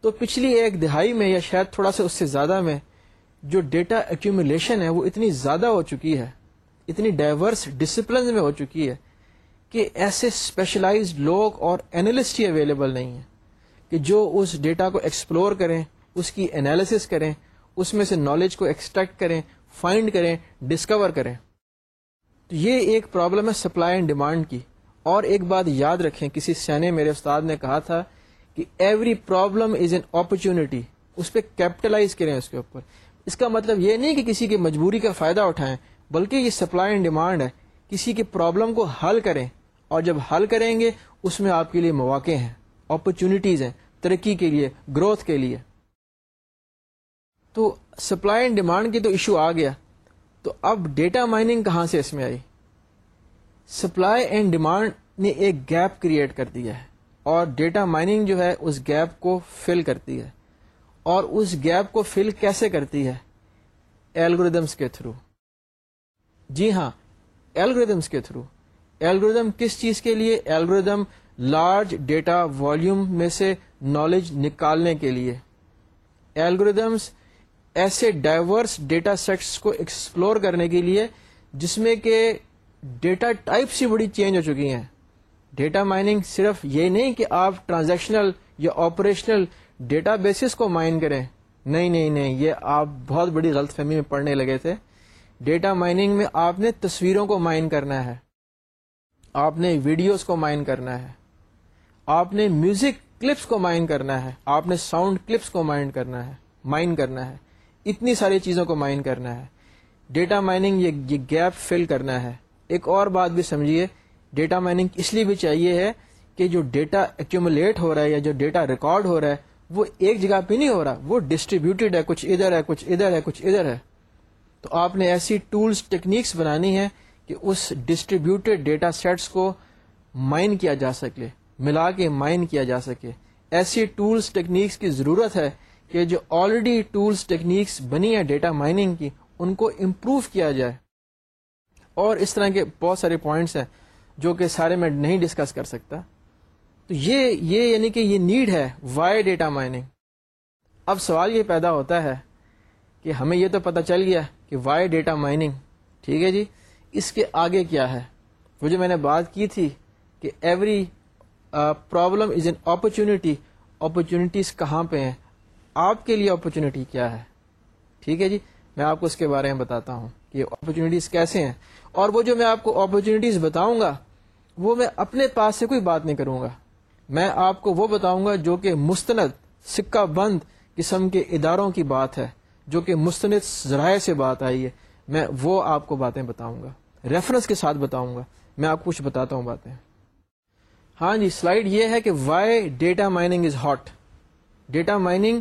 تو پچھلی ایک دہائی میں یا شاید تھوڑا سا اس سے زیادہ میں، جو ڈیٹا ایکومولیشن ہے، وہ اتنی زیادہ ہو چکی ہے۔ اتنی ڈائیورس ڈسپلن میں ہو چکی ہے کہ ایسے اسپیشلائزڈ لوگ اور اینالسٹ ہی اویلیبل نہیں ہیں کہ جو اس ڈیٹا کو ایکسپلور کریں، اس کی انالیسس کریں، اس میں سے نالج کو ایکسٹریکٹ کریں فائنڈ کریں ڈسکور کریں۔ تو یہ ایک پرابلم ہے سپلائی اینڈ ڈیمانڈ کی۔ اور ایک بات یاد رکھیں، کسی سینے میرے استاد نے کہا تھا کہ every problem is an opportunity اس پہ کیپٹلائز کریں اس کے اوپر۔ اس کا مطلب یہ نہیں کہ کسی کی مجبوری کا فائدہ اٹھائیں۔ بلکہ یہ سپلائی اینڈ ڈیمانڈ ہے۔ کسی کی پرابلم کو حل کریں اور جب حل کریں گے، اس میں آپ کے لیے مواقع ہیں اپرچونیٹیز ہیں، ترقی کے لیے گروتھ کے لیے۔ تو سپلائی اینڈ ڈیمانڈ کی تو ایشو آ گیا۔ تو اب ڈیٹا مائننگ کہاں سے اس میں آئی؟ سپلائی اینڈ ڈیمانڈ نے ایک گیپ کریٹ کر دیا ہے اور ڈیٹا مائننگ جو ہے، اس گیپ کو فل کرتی ہے۔ اور اس گیپ کو فل کیسے کرتی ہے؟ ایلگوریدمس کے تھرو جی ہاں ایلگوریدمس کے تھرو۔ ایلگوریدم کس چیز کے لیے؟ ایلگوریدم لارج ڈیٹا والیوم میں سے نالج نکالنے کے لیے۔ ایلگوریدمس ایسے ڈائیورس ڈیٹا سیٹس کو ایکسپلور کرنے کے لیے، جس میں کہ ڈیٹا ٹائپس ہی بڑی چینج ہو چکی ہیں۔ ڈیٹا مائننگ صرف یہ نہیں کہ آپ ٹرانزیکشنل یا آپریشنل ڈیٹا بیسس کو مائن کریں۔ نہیں نہیں نہیں، یہ آپ بہت بڑی غلط فہمی میں پڑھنے لگے تھے۔ ڈیٹا مائننگ میں آپ نے تصویروں کو مائن کرنا ہے۔ آپ نے ویڈیوز کو مائن کرنا ہے۔ آپ نے میوزک کلپس کو مائن کرنا ہے۔ آپ نے ساؤنڈ کلپس کو مائن کرنا ہے۔ مائن کرنا ہے۔ اتنی ساری چیزوں کو مائن کرنا ہے۔ ڈیٹا مائننگ یہ گیپ فل کرنا ہے۔ ایک اور بات بھی سمجھیے، ڈیٹا مائننگ اس لیے بھی چاہیے ہے کہ جو ڈیٹا ایکومولیٹ ہو رہا ہے یا جو ڈیٹا ریکارڈ ہو رہا ہے، وہ ایک جگہ پہ نہیں ہو رہا، وہ ڈسٹریبیوٹیڈ ہے، کچھ ادھر ہے، کچھ ادھر ہے، کچھ ادھر ہے۔ تو آپ نے ایسی ٹولز، ٹیکنیکس بنانی ہے کہ اس ڈسٹریبیوٹیڈ ڈیٹا سیٹس کو مائن کیا جا سکے، ملا کے مائن کیا جا سکے۔ ایسی ٹولز، ٹیکنیکس کی ضرورت ہے کہ جو آلریڈی ٹولز، ٹیکنیکس بنی ہے ڈیٹا مائننگ کی، ان کو امپروو کیا جائے۔ اور اس طرح کے بہت سارے پوائنٹس ہیں جو کہ سارے میں نہیں ڈسکس کر سکتا۔ تو یہ یہ یعنی کہ یہ نیڈ ہے وائی ڈیٹا مائننگ اب سوال یہ پیدا ہوتا ہے کہ ہمیں یہ تو پتہ چل گیا کہ وائی ڈیٹا مائننگ ٹھیک ہے جی؟ اس کے آگے کیا ہے؟ وہ جو میں نے بات کی تھی کہ every problem is an opportunity opportunities کہاں پہ ہیں؟ آپ کے لیے اپرچونیٹی کیا ہے؟ ٹھیک ہے جی؟ میں آپ کو اس کے بارے میں بتاتا ہوں کہ اپرچونیٹیز کیسے ہیں۔ اور وہ جو میں آپ کو اپرچونیٹیز بتاؤں گا، وہ میں اپنے پاس سے کوئی بات نہیں کروں گا۔ میں آپ کو وہ بتاؤں گا جو کہ مستند، سکہ بند قسم کے اداروں کی بات ہے۔ جو کہ مستند ذرائع سے بات آئی ہے، میں وہ آپ کو باتیں بتاؤں گا۔ ریفرنس کے ساتھ بتاؤں گا۔ میں آپ کو کچھ بتاتا ہوں باتیں۔ ہاں جی سلائڈ یہ ہے کہ why data mining is hot data mining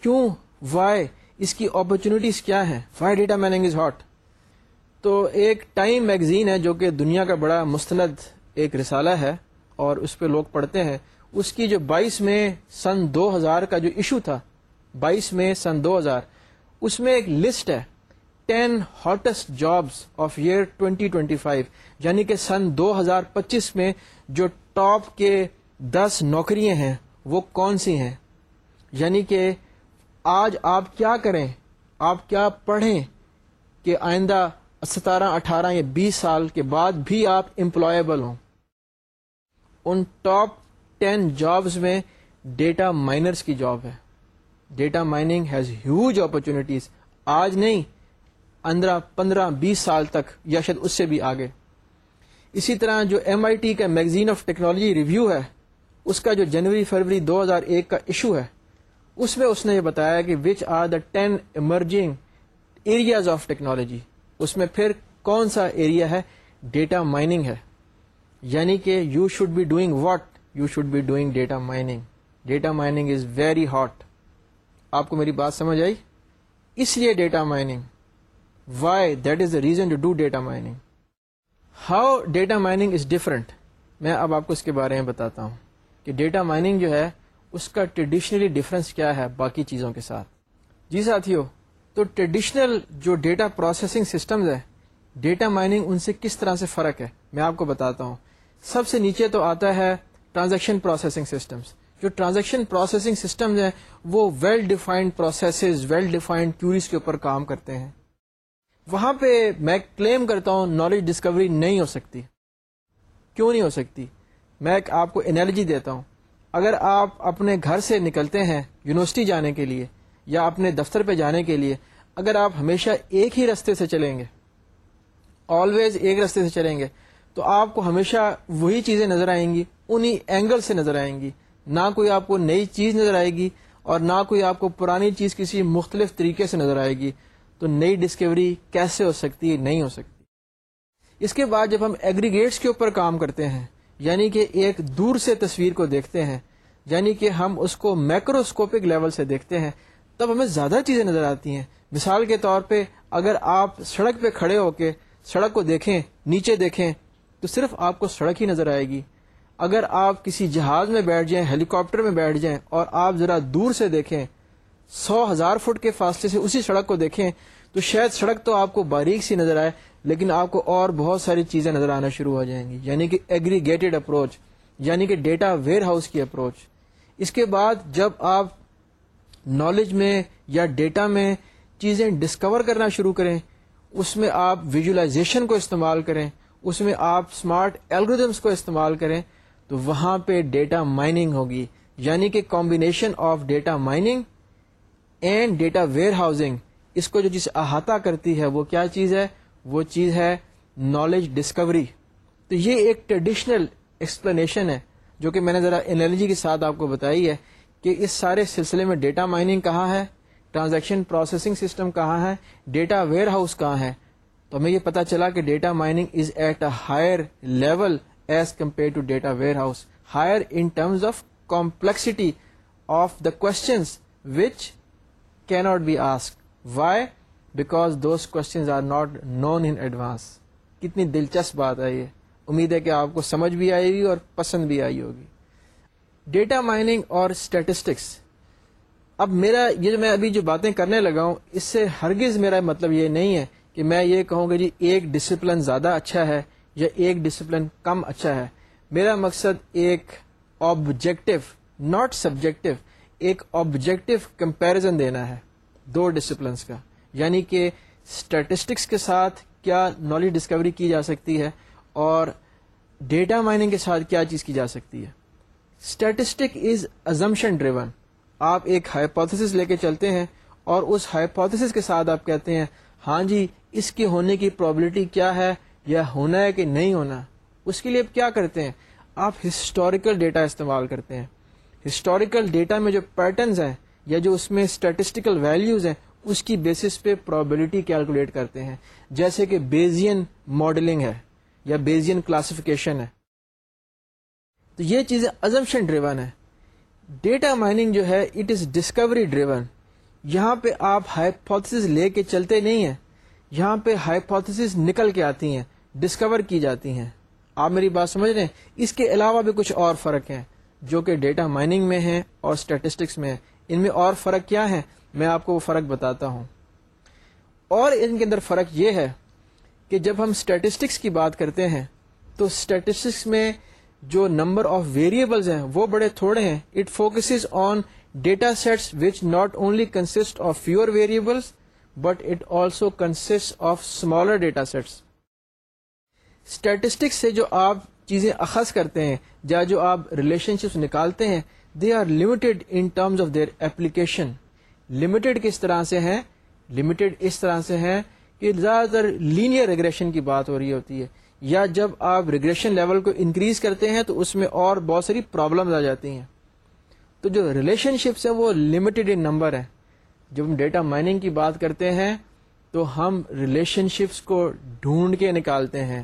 کیوں؟ وائی اس کی اپرچونیٹیز کیا ہیں؟ Why data mining is hot تو ایک ٹائم میگزین ہے جو کہ دنیا کا بڑا مستند ایک رسالہ ہے اور اس پہ لوگ پڑھتے ہیں۔ اس کی جو بائیس میں سن دو ہزار کا جو ایشو تھا، بائیس میں سن دو ہزار اس میں ایک لسٹ ہے. Ten hottest jobs of year twenty twenty five یعنی کہ سن دو ہزار پچیس میں جو ٹاپ کے دس نوکریاں ہیں، وہ کون سی ہیں؟ یعنی کہ آج آپ کیا کریں؟ آپ کیا پڑھیں کہ آئندہ ستارہ، اٹھارہ یا بیس سال کے بعد بھی آپ امپلائبل ہوں؟ ان ٹاپ ٹین جابس میں ڈیٹا مائنرس کی جاب ہے۔ Data mining has huge opportunities آج نہیں اندرہ پندرہ، بیس سال تک، یا شاید اس سے بھی آگے۔ اسی طرح جو ایم آئی ٹی کا میگزین آف ٹیکنالوجی ریویو ہے، اس کا جو جنوری، فروری دو ہزار ایک کا ایشو ہے، اس میں اس نے یہ بتایا کہ which are the ten emerging areas of technology اس میں پھر کون سا ایریا ہے؟ ڈیٹا مائننگ ہے۔ یعنی کہ you should be doing what you should be doing data mining data mining is very hot آپ کو میری بات سمجھ آئی؟ اس لیے data mining why that is the reason to do data mining how data mining is different میں اب آپ کو اس کے بارے میں بتاتا ہوں کہ ڈیٹا مائننگ جو ہے، اس کا ٹریڈیشنلی ڈفرنس کیا ہے باقی چیزوں کے ساتھ؟ جی ساتھیو، تو ٹریڈیشنل جو ڈیٹا پروسیسنگ سسٹمز ہے ڈیٹا مائننگ ان سے کس طرح سے فرق ہے؟ میں آپ کو بتاتا ہوں۔ سب سے نیچے تو آتا ہے ٹرانزیکشن پروسیسنگ سسٹمز جو ٹرانزیکشن پروسیسنگ سسٹمز ہیں، وہ well defined processes well defined queries کے اوپر کام کرتے ہیں۔ وہاں پہ میں کلیم کرتا ہوں نالج ڈسکوری نہیں ہو سکتی۔ کیوں نہیں ہو سکتی؟ میں آپ کو انالوجی دیتا ہوں۔ اگر آپ اپنے گھر سے نکلتے ہیں یونیورسٹی جانے کے لیے یا اپنے دفتر پہ جانے کے لیے، اگر آپ ہمیشہ ایک ہی رستے سے چلیں گے آلویز ایک رستے سے چلیں گے، تو آپ کو ہمیشہ وہی چیزیں نظر آئیں گی، انہی اینگل سے نظر آئیں گی۔ نہ کوئی آپ کو نئی چیز نظر آئے گی اور نہ کوئی آپ کو پرانی چیز کسی مختلف طریقے سے نظر آئے گی، تو نئی ڈسکوری کیسے ہو سکتی ہے نہیں ہو سکتی۔ اس کے بعد جب ہم ایگریگیٹس کے اوپر کام کرتے ہیں یعنی کہ ایک دور سے تصویر کو دیکھتے ہیں یعنی کہ ہم اس کو مائکروسکوپک لیول سے دیکھتے ہیں، تب ہمیں زیادہ چیزیں نظر آتی ہیں۔ مثال کے طور پہ، اگر آپ سڑک پہ کھڑے ہو کے سڑک کو دیکھیں، نیچے دیکھیں، تو صرف آپ کو سڑک ہی نظر آئے گی۔ اگر آپ کسی جہاز میں بیٹھ جائیں ہیلی کاپٹر میں بیٹھ جائیں اور آپ ذرا دور سے دیکھیں، سو ہزار فٹ کے فاصلے سے اسی سڑک کو دیکھیں، تو شاید سڑک تو آپ کو باریک سی نظر آئے، لیکن آپ کو اور بہت ساری چیزیں نظر آنا شروع ہو جائیں گی یعنی کہ ایگریگیٹڈ اپروچ یعنی کہ ڈیٹا ویئر ہاؤس کی اپروچ اس کے بعد جب آپ نالج میں یا ڈیٹا میں چیزیں ڈسکور کرنا شروع کریں، اس میں آپ ویژولائزیشن کو استعمال کریں، اس میں آپ اسمارٹ الگریدمس کو استعمال کریں تو وہاں پہ ڈیٹا مائننگ ہوگی۔ یعنی کہ combination of data mining and data warehousing اس کو جو چیز احاطہ کرتی ہے وہ کیا چیز ہے؟ وہ چیز ہے نالج ڈسکوری تو یہ ایک ٹریڈیشنل ایکسپلینیشن ہے، جو کہ میں نے ذرا انالوجی کے ساتھ آپ کو بتائی ہے کہ اس سارے سلسلے میں ڈیٹا مائننگ کہاں ہے؟ ٹرانزیکشن پروسیسنگ سسٹم کہاں ہے؟ ڈیٹا ویئر ہاؤس کہاں ہے؟ تو ہمیں یہ پتا چلا کہ data mining is at a higher level as compare to data warehouse higher in terms of complexity of the questions which کی not be ask why because those questions are not known in advance کتنی دلچسپ بات ہے یہ۔ امید ہے کہ آپ کو سمجھ بھی آئے گی اور پسند بھی آئی ہوگی۔ ڈیٹا مائننگ اور اسٹیٹسٹکس اب میرا یہ جو میں ابھی جو باتیں کرنے لگا ہوں، اس سے ہرگز میرا مطلب یہ نہیں ہے کہ میں یہ کہوں گا جی ایک ڈسپلن زیادہ اچھا ہے یا ایک ڈسپلن کم اچھا ہے۔ میرا مقصد ایک آبجیکٹو ناٹ سبجیکٹو ایک آبجیکٹو کمپیرزن دینا ہے۔ دو ڈسپلنس کا۔ یعنی کہ اسٹیٹسٹکس کے ساتھ کیا نالج ڈسکوری کی جا سکتی ہے اور ڈیٹا مائننگ کے ساتھ کیا چیز کی جا سکتی ہے۔ اسٹیٹسٹک از ازمپشن ڈریون آپ ایک ہائپوتھس لے کے چلتے ہیں اور اس ہائپوتھس کے ساتھ آپ کہتے ہیں ہاں جی اس کے ہونے کی پرابلٹی کیا ہے؟ یا ہونا ہے کہ نہیں ہونا، اس کے لیے آپ کیا کرتے ہیں؟ آپ ہسٹوریکل ڈیٹا استعمال کرتے ہیں۔ ہسٹوریکل ڈیٹا میں جو پیٹرنز ہیں یا جو اس میں اسٹیٹسٹیکل ویلیوز ہیں، اس کی بیسس پہ پرابلٹی کیلکولیٹ کرتے ہیں۔ جیسے کہ بیزین ماڈلنگ ہے یا بیزین کلاسیفیکیشن ہے۔ تو یہ چیزیں ازمپشن ڈریون ہے ڈیٹا مائننگ جو ہے اٹ از ڈسکوری ڈریون یہاں پہ آپ ہائپوتھس لے کے چلتے نہیں ہیں۔ یہاں پہ ہائپوتھس نکل کے آتی ہیں۔ ڈسکور کی جاتی ہیں۔ آپ میری بات سمجھ رہے ہیں؟ اس کے علاوہ بھی کچھ اور فرق ہیں جو کہ ڈیٹا مائننگ میں ہیں اور اسٹیٹسٹکس میں ہیں۔ ان میں اور فرق کیا ہے میں آپ کو وہ فرق بتاتا ہوں۔ اور ان کے اندر فرق یہ ہے کہ جب ہم اسٹیٹسٹکس کی بات کرتے ہیں، تو اسٹیٹسٹکس میں جو نمبر آف ویریبلز ہیں، وہ بڑے تھوڑے ہیں۔ It focus on data sets which not only consist of fewer variables but it also consist of smaller data sets statistics سے جو آپ چیزیں اخذ کرتے ہیں، یا جو آپ ریلیشن شپس نکالتے ہیں they are limited in terms of their application limited کس طرح سے ہیں؟ لمیٹڈ اس طرح سے ہیں کہ زیادہ تر لینئر ریگریشن کی بات ہو رہی ہوتی ہے، یا جب آپ ریگریشن لیول کو انکریز کرتے ہیں تو اس میں اور بہت ساری پرابلمز آ جاتی ہیں۔ تو جو ریلیشن شپس ہیں وہ لمیٹڈ ان نمبر ہیں۔ جب ہم ڈیٹا مائننگ کی بات کرتے ہیں تو ہم ریلیشن شپس کو ڈھونڈ کے نکالتے ہیں۔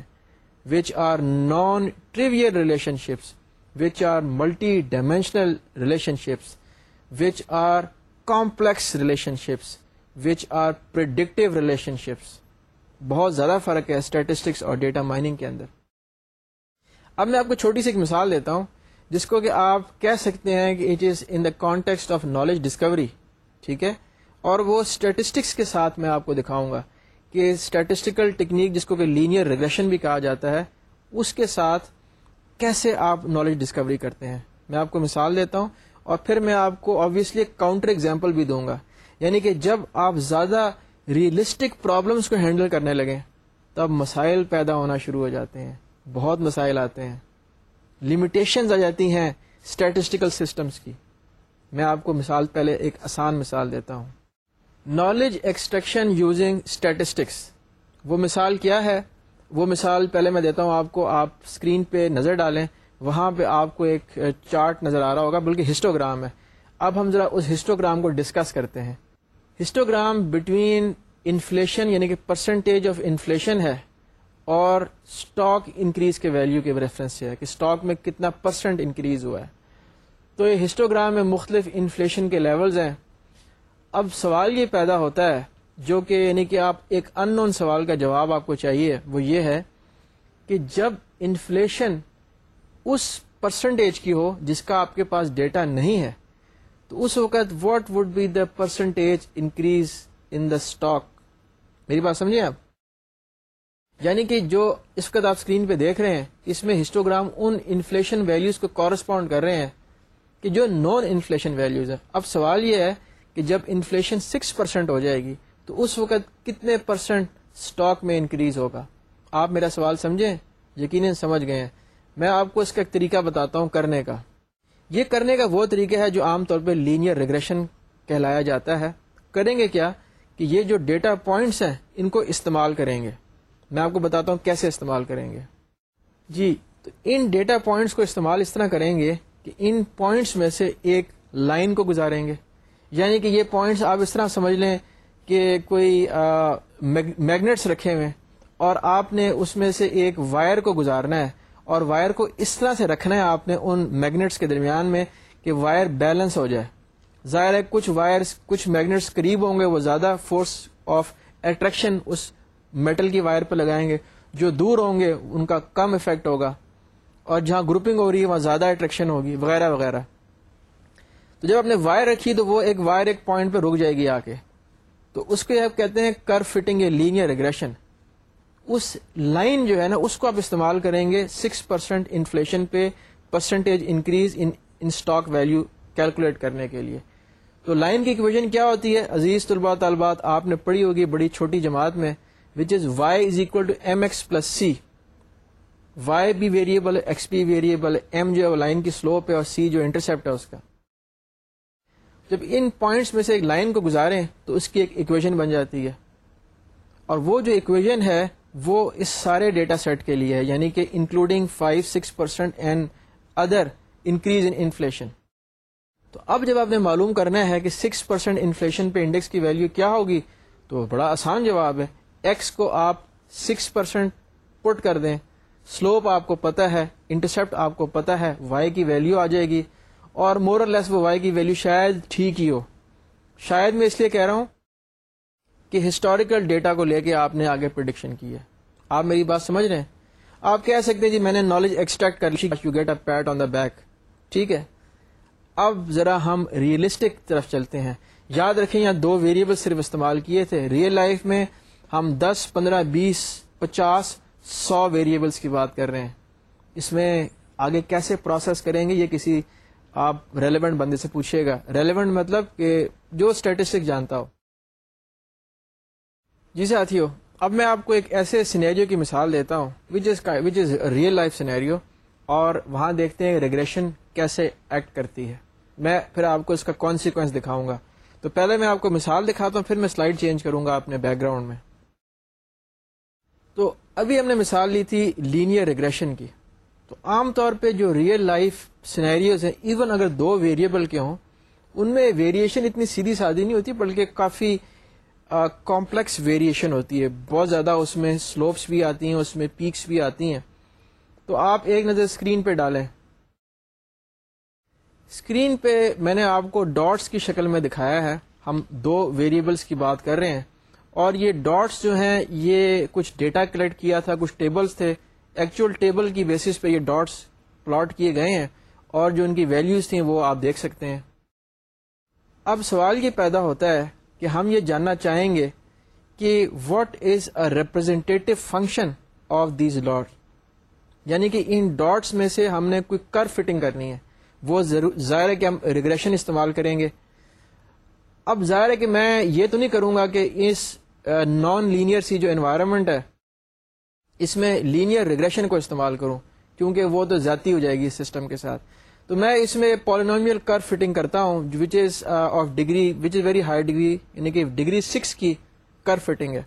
Which are non trivial relationships which are multi dimensional relationships which are complex relationships which are predictive relationships بہت زیادہ فرق ہے اسٹیٹسٹکس اور ڈیٹا مائننگ کے اندر۔ اب میں آپ کو چھوٹی سی ایک مثال دیتا ہوں، جس کو کہ آپ کہہ سکتے ہیں کہ it is in the context of knowledge discovery ٹھیک ہے؟ اور وہ اسٹیٹسٹکس کے ساتھ میں آپ کو دکھاؤں گا۔ کہ اسٹیٹسٹیکل ٹیکنیک جس کو کہ لینئر ریگریشن بھی کہا جاتا ہے، اس کے ساتھ کیسے آپ نالج ڈسکوری کرتے ہیں؟ میں آپ کو مثال دیتا ہوں اور پھر میں آپ کو آبویسلی ایک کاؤنٹر ایگزامپل بھی دوں گا۔ یعنی کہ جب آپ زیادہ ریئلسٹک پرابلمس کو ہینڈل کرنے لگے تب مسائل پیدا ہونا شروع ہو جاتے ہیں۔ بہت مسائل آتے ہیں۔ لمیٹیشنز آ جاتی ہیں اسٹیٹسٹیکل سسٹمس کی۔ میں آپ کو مثال، پہلے ایک آسان مثال دیتا ہوں۔ نالج ایکسٹریکشن یوزنگ اسٹیٹسٹکس وہ مثال کیا ہے؟ وہ مثال پہلے میں دیتا ہوں آپ کو، آپ اسکرین پہ نظر ڈالیں، وہاں پہ آپ کو ایک چارٹ نظر آ رہا ہوگا، بلکہ ہسٹوگرام ہے۔ اب ہم ذرا اس ہسٹوگرام کو ڈسکس کرتے ہیں۔ ہسٹوگرام بٹوین انفلیشن یعنی کہ پرسنٹیج آف انفلیشن ہے اور اسٹاک انکریز کے ویلیو کے ریفرنس سے ہے کہ اسٹاک میں کتنا پرسنٹ انکریز ہوا ہے۔ تو یہ ہسٹوگرام میں مختلف انفلیشن کے لیولز ہیں۔ اب سوال یہ پیدا ہوتا ہے، جو کہ یعنی کہ آپ ایک ان نون سوال کا جواب آپ کو چاہیے، وہ یہ ہے کہ جب انفلیشن اس پرسنٹیج کی ہو جس کا آپ کے پاس ڈیٹا نہیں ہے، تو اس وقت what would be the percentage increase in the stock میری بات سمجھے آپ؟ یعنی کہ جو اس وقت آپ اسکرین پہ دیکھ رہے ہیں، اس میں ہسٹوگرام ان انفلیشن ویلوز کو کورسپونڈ کر رہے ہیں کہ جو نان انفلیشن ویلوز ہے اب سوال یہ ہے کہ جب انفلیشن سکس پرسینٹ ہو جائے گی، تو اس وقت کتنے پرسینٹ اسٹاک میں انکریز ہوگا؟ آپ میرا سوال سمجھیں؟ یقیناً سمجھ گئے ہیں۔ میں آپ کو اس کا ایک طریقہ بتاتا ہوں کرنے کا۔ یہ کرنے کا وہ طریقہ ہے جو عام طور پہ لینئر ریگریشن کہلایا جاتا ہے۔ کریں گے کیا کہ یہ جو ڈیٹا پوائنٹس ہیں، ان کو استعمال کریں گے۔ میں آپ کو بتاتا ہوں کیسے استعمال کریں گے۔ جی تو ان ڈیٹا پوائنٹس کو استعمال اس طرح کریں گے کہ ان پوائنٹس میں سے ایک لائن کو گزاریں گے۔ یعنی کہ یہ پوائنٹس آپ اس طرح سمجھ لیں کہ کوئی میگنیٹس رکھے ہوئے اور آپ نے اس میں سے ایک وائر کو گزارنا ہے اور وائر کو اس طرح سے رکھنا ہے آپ نے ان میگنیٹس کے درمیان میں کہ وائر بیلنس ہو جائے۔ ظاہر ہے کچھ وائرس کچھ میگنیٹس قریب ہوں گے، وہ زیادہ فورس آف اٹریکشن اس میٹل کی وائر پہ لگائیں گے۔ جو دور ہوں گے، ان کا کم افیکٹ ہوگا۔ اور جہاں گروپنگ ہو رہی ہے، وہاں زیادہ اٹریکشن ہوگی، وغیرہ وغیرہ۔ تو جب آپ نے وائر رکھی تو وہ ایک وائر ایک پوائنٹ پہ رک جائے گی آ کے۔ تو اس کو آپ کہتے ہیں کر فٹنگ اے لینئر ریگریشن اس لائن جو ہے نا، اس کو آپ استعمال کریں گے سکس پرسینٹ انفلشن پہ percentage increase in stock value calculate کرنے کے لیے۔ تو لائن کی اکویژن کیا ہوتی ہے؟ عزیز طلباء طالبات، آپ نے پڑھی ہوگی بڑی چھوٹی جماعت میں which is y is equal to m x plus c y بھی ویریبل ایکس پی ویریبل ایم جو ہے لائن کی سلوپ ہے اور سی جو انٹرسپٹ ہے اس کا۔ جب ان پوائنٹس میں سے ایک لائن کو گزاریں تو اس کی ایک اکویژن بن جاتی ہے۔ اور وہ جو اکویژن ہے، وہ اس سارے ڈیٹا سیٹ کے لیے ہے یعنی کہ including five six percent and other increase in inflation تو اب جب آپ نے معلوم کرنا ہے کہ سکس پرسینٹ انفلشن پہ انڈیکس کی ویلو کیا ہوگی، تو بڑا آسان جواب ہے۔ ایکس کو آپ سکس پرسینٹ پٹ کر دیں۔ سلوپ آپ کو پتا ہے انٹرسپٹ آپ کو پتا ہے وائی کی ویلیو آ جائے گی۔ اور مور لیس وہ وائی کی ویلیو شاید ٹھیک ہی ہو۔ شاید میں اس لیے کہہ رہا ہوں کہ ہسٹوریکل ڈیٹا کو لے کے آپ نے آگے پرڈکشن کی ہے۔ آپ میری بات سمجھ رہے ہیں؟ آپ کہہ سکتے ہیں جی میں نے نالج ایکسٹریکٹ کر لی you get a pat on the back ٹھیک ہے۔ اب ذرا ہم ریئلسٹک طرف چلتے ہیں۔ یاد رکھیں یہاں دو ویریبل صرف استعمال کیے تھے۔ ریئل لائف میں ہم دس، پندرہ، بیس، پچاس، سو ویریبلس کی بات کر رہے ہیں۔ اس میں آگے کیسے پروسیس کریں گے یہ کسی آپ ریلیونٹ بندے سے پوچھیے گا۔ ریلیونٹ مطلب کہ جو اسٹیٹسٹک جانتا ہو۔ جی ساتھی ہو اب میں آپ کو ایک ایسے سینیریو کی مثال دیتا ہوں which is which is real life scenario اور وہاں دیکھتے ہیں ریگریشن کیسے ایکٹ کرتی ہے۔ میں پھر آپ کو اس کا کانسیکوینس دکھاؤں گا۔ تو پہلے میں آپ کو مثال دکھاتا ہوں، پھر میں سلائڈ چینج کروں گا اپنے بیک گراؤنڈ میں۔ تو ابھی ہم نے مثال لی تھی لینئر ریگریشن کی۔ تو عام طور پہ جو ریئل لائف سینیریوز ہیں. ایون اگر دو ویریبل کے ہوں، ان میں ویریشن اتنی سیدھی سادی نہیں ہوتی، بلکہ کافی کمپلیکس ویریشن ہوتی ہے. بہت زیادہ اس میں سلوپس بھی آتی ہیں، اس میں پیکس بھی آتی ہیں. تو آپ ایک نظر اسکرین پہ ڈالیں۔ اسکرین پہ میں نے آپ کو ڈاٹس کی شکل میں دکھایا ہے۔ ہم دو ویریبلس کی بات کر رہے ہیں۔ اور یہ ڈاٹس جو ہیں، یہ کچھ ڈیٹا کلیکٹ کیا تھا، کچھ ٹیبلز تھے۔ ایکچوئل ٹیبل کی بیسس پہ یہ ڈاٹس پلاٹ کیے گئے ہیں۔ اور جو ان کی ویلیوز تھیں وہ آپ دیکھ سکتے ہیں۔ اب سوال یہ پیدا ہوتا ہے کہ ہم یہ جاننا چاہیں گے کہ what is a representative function of these dot یعنی کہ ان ڈاٹس میں سے ہم نے کوئی کر فٹنگ کرنی ہے۔ وہ ظاہر ہے کہ ہم ریگریشن استعمال کریں گے۔ اب ظاہر ہے کہ میں یہ تو نہیں کروں گا کہ اس نان لینئر سی جو انوائرمنٹ ہے، اس میں لینئر ریگریشن کو استعمال کروں، کیونکہ وہ تو زیادتی ہو جائے گی اس سسٹم کے ساتھ۔ تو میں اس میں پالینومیل کر فٹنگ کرتا ہوں which is of degree which is very high degree یعنی کہ ڈگری سکس کی کر فٹنگ ہے۔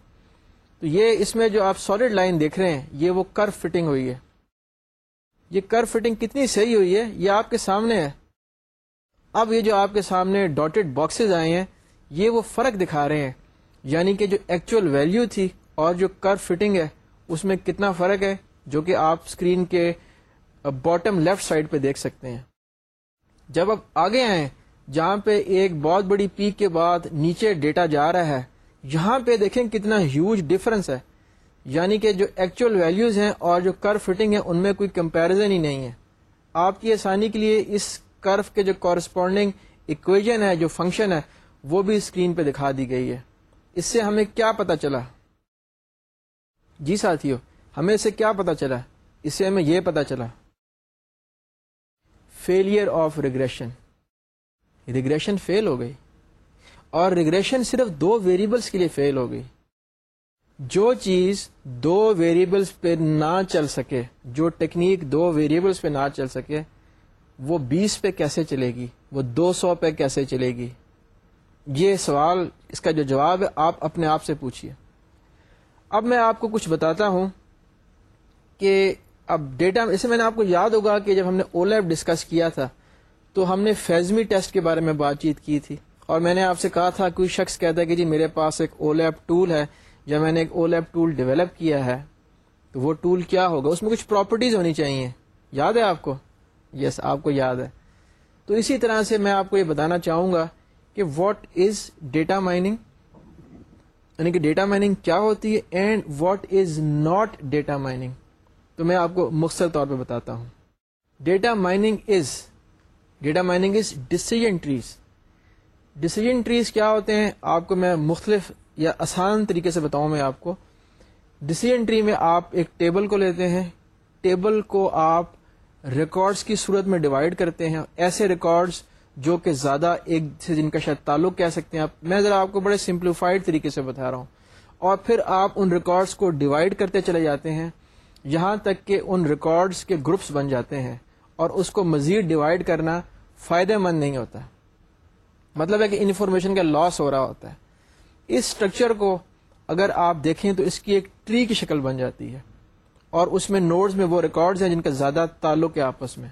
تو یہ اس میں جو آپ سالڈ لائن دیکھ رہے ہیں، یہ وہ کر فٹنگ ہوئی ہے۔ یہ کر فٹنگ کتنی صحیح ہوئی ہے؟ یہ آپ کے سامنے ہے۔ اب یہ جو آپ کے سامنے ڈاٹڈ باکسز آئے ہیں، یہ وہ فرق دکھا رہے ہیں۔ یعنی کہ جو ایکچوئل ویلیو تھی اور جو کر فٹنگ ہے، اس میں کتنا فرق ہے؟ جو کہ آپ اسکرین کے باٹم لیفٹ سائڈ پہ دیکھ سکتے ہیں۔ جب اب آگے آئیں، جہاں پہ ایک بہت بڑی پیک کے بعد نیچے ڈیٹا جا رہا ہے، یہاں پہ دیکھیں کتنا ہیوج ڈفرنس ہے۔ یعنی کہ جو ایکچوئل ویلیوز ہیں اور جو کرف فٹنگ ہے ان میں کوئی کمپیرزن ہی نہیں ہے۔ آپ کی آسانی کے لیے اس کرف کے جو کورسپونڈنگ اکویژن ہے، جو فنکشن ہے، وہ بھی اسکرین پہ دکھا دی گئی ہے۔ اس سے ہمیں کیا پتا چلا؟ جی ساتھیو، ہمیں اس سے کیا پتا چلا؟ اس سے ہمیں یہ پتا چلا۔ Failure of regression regression fail ہو گئی اور ریگریشن صرف دو ویریبلس کے لیے فیل ہو گئی جو چیز دو ویریبلس پہ نہ چل سکے جو ٹیکنیک دو ویریبلس پہ نہ چل سکے وہ بیس پہ کیسے چلے گی وہ دو سو پہ کیسے چلے گی یہ سوال اس کا جو جواب ہے آپ اپنے آپ سے پوچھیے اب میں آپ کو کچھ بتاتا ہوں کہ اب ڈیٹا اسے میں نے آپ کو یاد ہوگا کہ جب ہم نے او لیب ڈسکس کیا تھا تو ہم نے فیزمی ٹیسٹ کے بارے میں بات چیت کی تھی۔ اور میں نے آپ سے کہا تھا کوئی شخص کہتا ہے کہ جی میرے پاس ایک او لیب ٹول ہے جب میں نے ایک او لیب ٹول ڈیولپ کیا ہے تو وہ ٹول کیا ہوگا؟ اس میں کچھ پراپرٹیز ہونی چاہیے۔ یاد ہے آپ کو؟ یس yes, آپ کو یاد ہے۔ تو اسی طرح سے میں آپ کو یہ بتانا چاہوں گا کہ واٹ از ڈیٹا مائننگ یعنی کہ ڈیٹا مائننگ کیا ہوتی ہے and what is not data mining تو میں آپ کو مختصر طور پہ بتاتا ہوں۔ Data mining is data mining is decision trees decision trees کیا ہوتے ہیں؟ آپ کو میں مختلف یا آسان طریقے سے بتاؤں میں آپ کو۔ ڈسیزن ٹری میں آپ ایک ٹیبل کو لیتے ہیں۔ ٹیبل کو آپ ریکارڈس کی صورت میں ڈیوائڈ کرتے ہیں۔ ایسے ریکارڈس جو کہ زیادہ ایک سے جن کا شاید تعلق کہہ سکتے ہیں آپ۔ میں ذرا آپ کو بڑے سمپلیفائڈ طریقے سے بتا رہا ہوں۔ اور پھر آپ ان ریکارڈس کو ڈیوائڈ کرتے چلے جاتے ہیں۔ یہاں تک کہ ان ریکارڈس کے گروپس بن جاتے ہیں اور اس کو مزید ڈیوائڈ کرنا فائدہ مند نہیں ہوتا۔ مطلب ہے کہ انفارمیشن کا لاس ہو رہا ہوتا ہے۔ اس اسٹرکچر کو اگر آپ دیکھیں تو اس کی ایک ٹری کی شکل بن جاتی ہے اور اس میں نوڈز میں وہ ریکارڈز ہیں جن کا زیادہ تعلق ہے آپس میں۔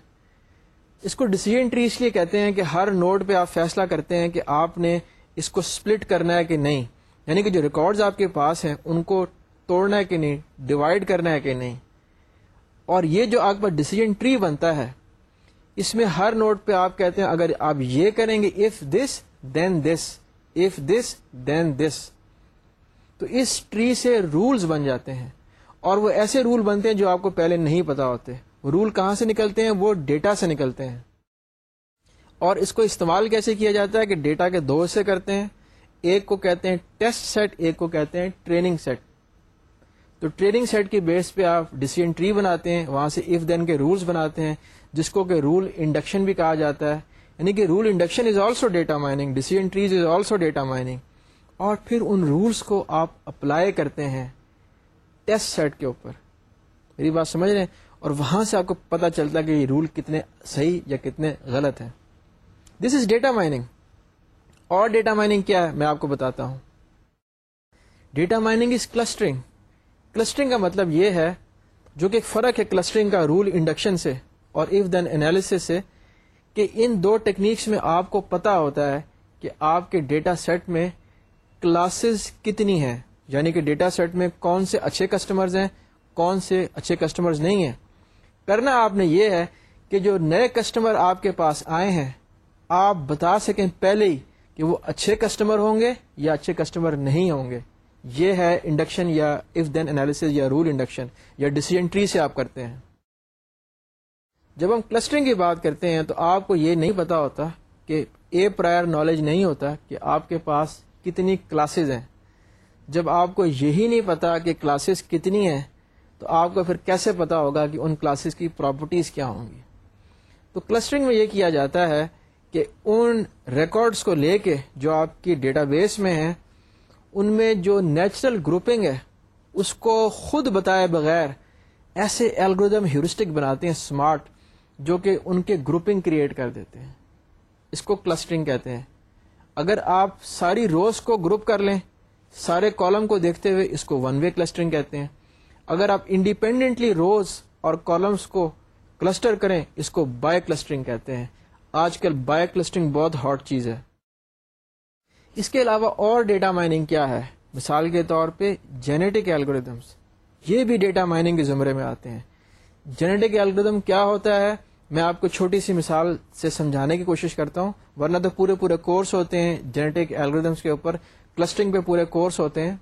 اس کو ڈسیزن ٹری اس لیے کہتے ہیں کہ ہر نوڈ پہ آپ فیصلہ کرتے ہیں کہ آپ نے اس کو سپلٹ کرنا ہے کہ نہیں یعنی کہ جو ریکارڈز آپ کے پاس ہیں، ان کو توڑنا ہے کہ نہیں، ڈیوائڈ کرنا ہے کہ نہیں۔ اور یہ جو آپ کا ڈسیزن ٹری بنتا ہے، اس میں ہر نوٹ پہ آپ کہتے ہیں، اگر آپ یہ کریں گے if this then this if this دین دس تو اس ٹری سے رولز بن جاتے ہیں۔ اور وہ ایسے رول بنتے ہیں جو آپ کو پہلے نہیں پتا ہوتے۔ رول کہاں سے نکلتے ہیں؟ وہ ڈیٹا سے نکلتے ہیں۔ اور اس کو استعمال کیسے کیا جاتا ہے کہ ڈیٹا کے دو سے کرتے ہیں۔ ایک کو کہتے ہیں ٹیسٹ سیٹ ایک کو کہتے ہیں ٹریننگ سیٹ تو ٹریننگ سیٹ کی بیس پہ آپ ڈسیزن ٹری بناتے ہیں، وہاں سے اف دین کے رولس بناتے ہیں، جس کو کہ رول انڈکشن بھی کہا جاتا ہے۔ یعنی کہ rule induction is also data mining decision trees is also data mining اور پھر ان رولس کو آپ اپلائی کرتے ہیں ٹیسٹ سیٹ کے اوپر۔ میری بات سمجھ رہے ہیں؟ اور وہاں سے آپ کو پتا چلتا ہے کہ یہ رول کتنے صحیح یا کتنے غلط ہیں۔ دس از ڈیٹا مائننگ اور ڈیٹا مائننگ کیا ہے؟ میں آپ کو بتاتا ہوں۔ Data mining is clustering clustering کا مطلب یہ ہے جو کہ ایک فرق ہے کلسٹرنگ کا رول انڈکشن سے اور اف دین اینالس سے کہ ان دو ٹیکنیکس میں آپ کو پتا ہوتا ہے کہ آپ کے ڈیٹا سیٹ میں کلاسز کتنی ہیں۔ یعنی کہ ڈیٹا سیٹ میں کون سے اچھے کسٹمرز ہیں، کون سے اچھے کسٹمرز نہیں ہیں۔ کرنا آپ نے یہ ہے کہ جو نئے کسٹمر آپ کے پاس آئے ہیں، آپ بتا سکیں پہلے ہی کہ وہ اچھے کسٹمر ہوں گے یا اچھے کسٹمر نہیں ہوں گے۔ یہ ہے انڈکشن یا اف دین انالیس یا رول انڈکشن یا ڈیسیجن ٹری سے آپ کرتے ہیں۔ جب ہم کلسٹرنگ کی بات کرتے ہیں تو آپ کو یہ نہیں پتا ہوتا کہ اے پرائر نالج نہیں ہوتا کہ آپ کے پاس کتنی کلاسز ہیں۔ جب آپ کو یہی نہیں پتا کہ کلاسز کتنی ہیں، تو آپ کو پھر کیسے پتا ہوگا کہ ان کلاسز کی پراپرٹیز کیا ہوں گی؟ تو کلسٹرنگ میں یہ کیا جاتا ہے کہ ان ریکارڈس کو لے کے جو آپ کی ڈیٹا بیس میں ہیں ان میں جو نیچرل گروپنگ ہے، اس کو خود بتائے بغیر ایسے الگوریدم ہیورسٹک بناتے ہیں اسمارٹ جو کہ ان کے گروپنگ کریٹ کر دیتے ہیں۔ اس کو کلسٹرنگ کہتے ہیں۔ اگر آپ ساری روز کو گروپ کر لیں، سارے کالم کو دیکھتے ہوئے اس کو ون وے کلسٹرنگ کہتے ہیں۔ اگر آپ انڈیپینڈنٹلی روز اور کالمس کو کلسٹر کریں، اس کو بائی کلسٹرنگ کہتے ہیں۔ آج کل بائی کلسٹرنگ بہت ہاٹ چیز ہے۔ اس کے علاوہ اور ڈیٹا مائننگ کیا ہے؟ مثال کے طور پہ جینیٹک ایلگوریدمس یہ بھی ڈیٹا مائننگ کے زمرے میں آتے ہیں۔ جینیٹک ایلگوریدم کیا ہوتا ہے؟ میں آپ کو چھوٹی سی مثال سے سمجھانے کی کوشش کرتا ہوں، ورنہ تو پورے پورے کورس ہوتے ہیں جینیٹک ایلگوریدمس کے اوپر کلسٹرنگ پہ پورے کورس ہوتے ہیں۔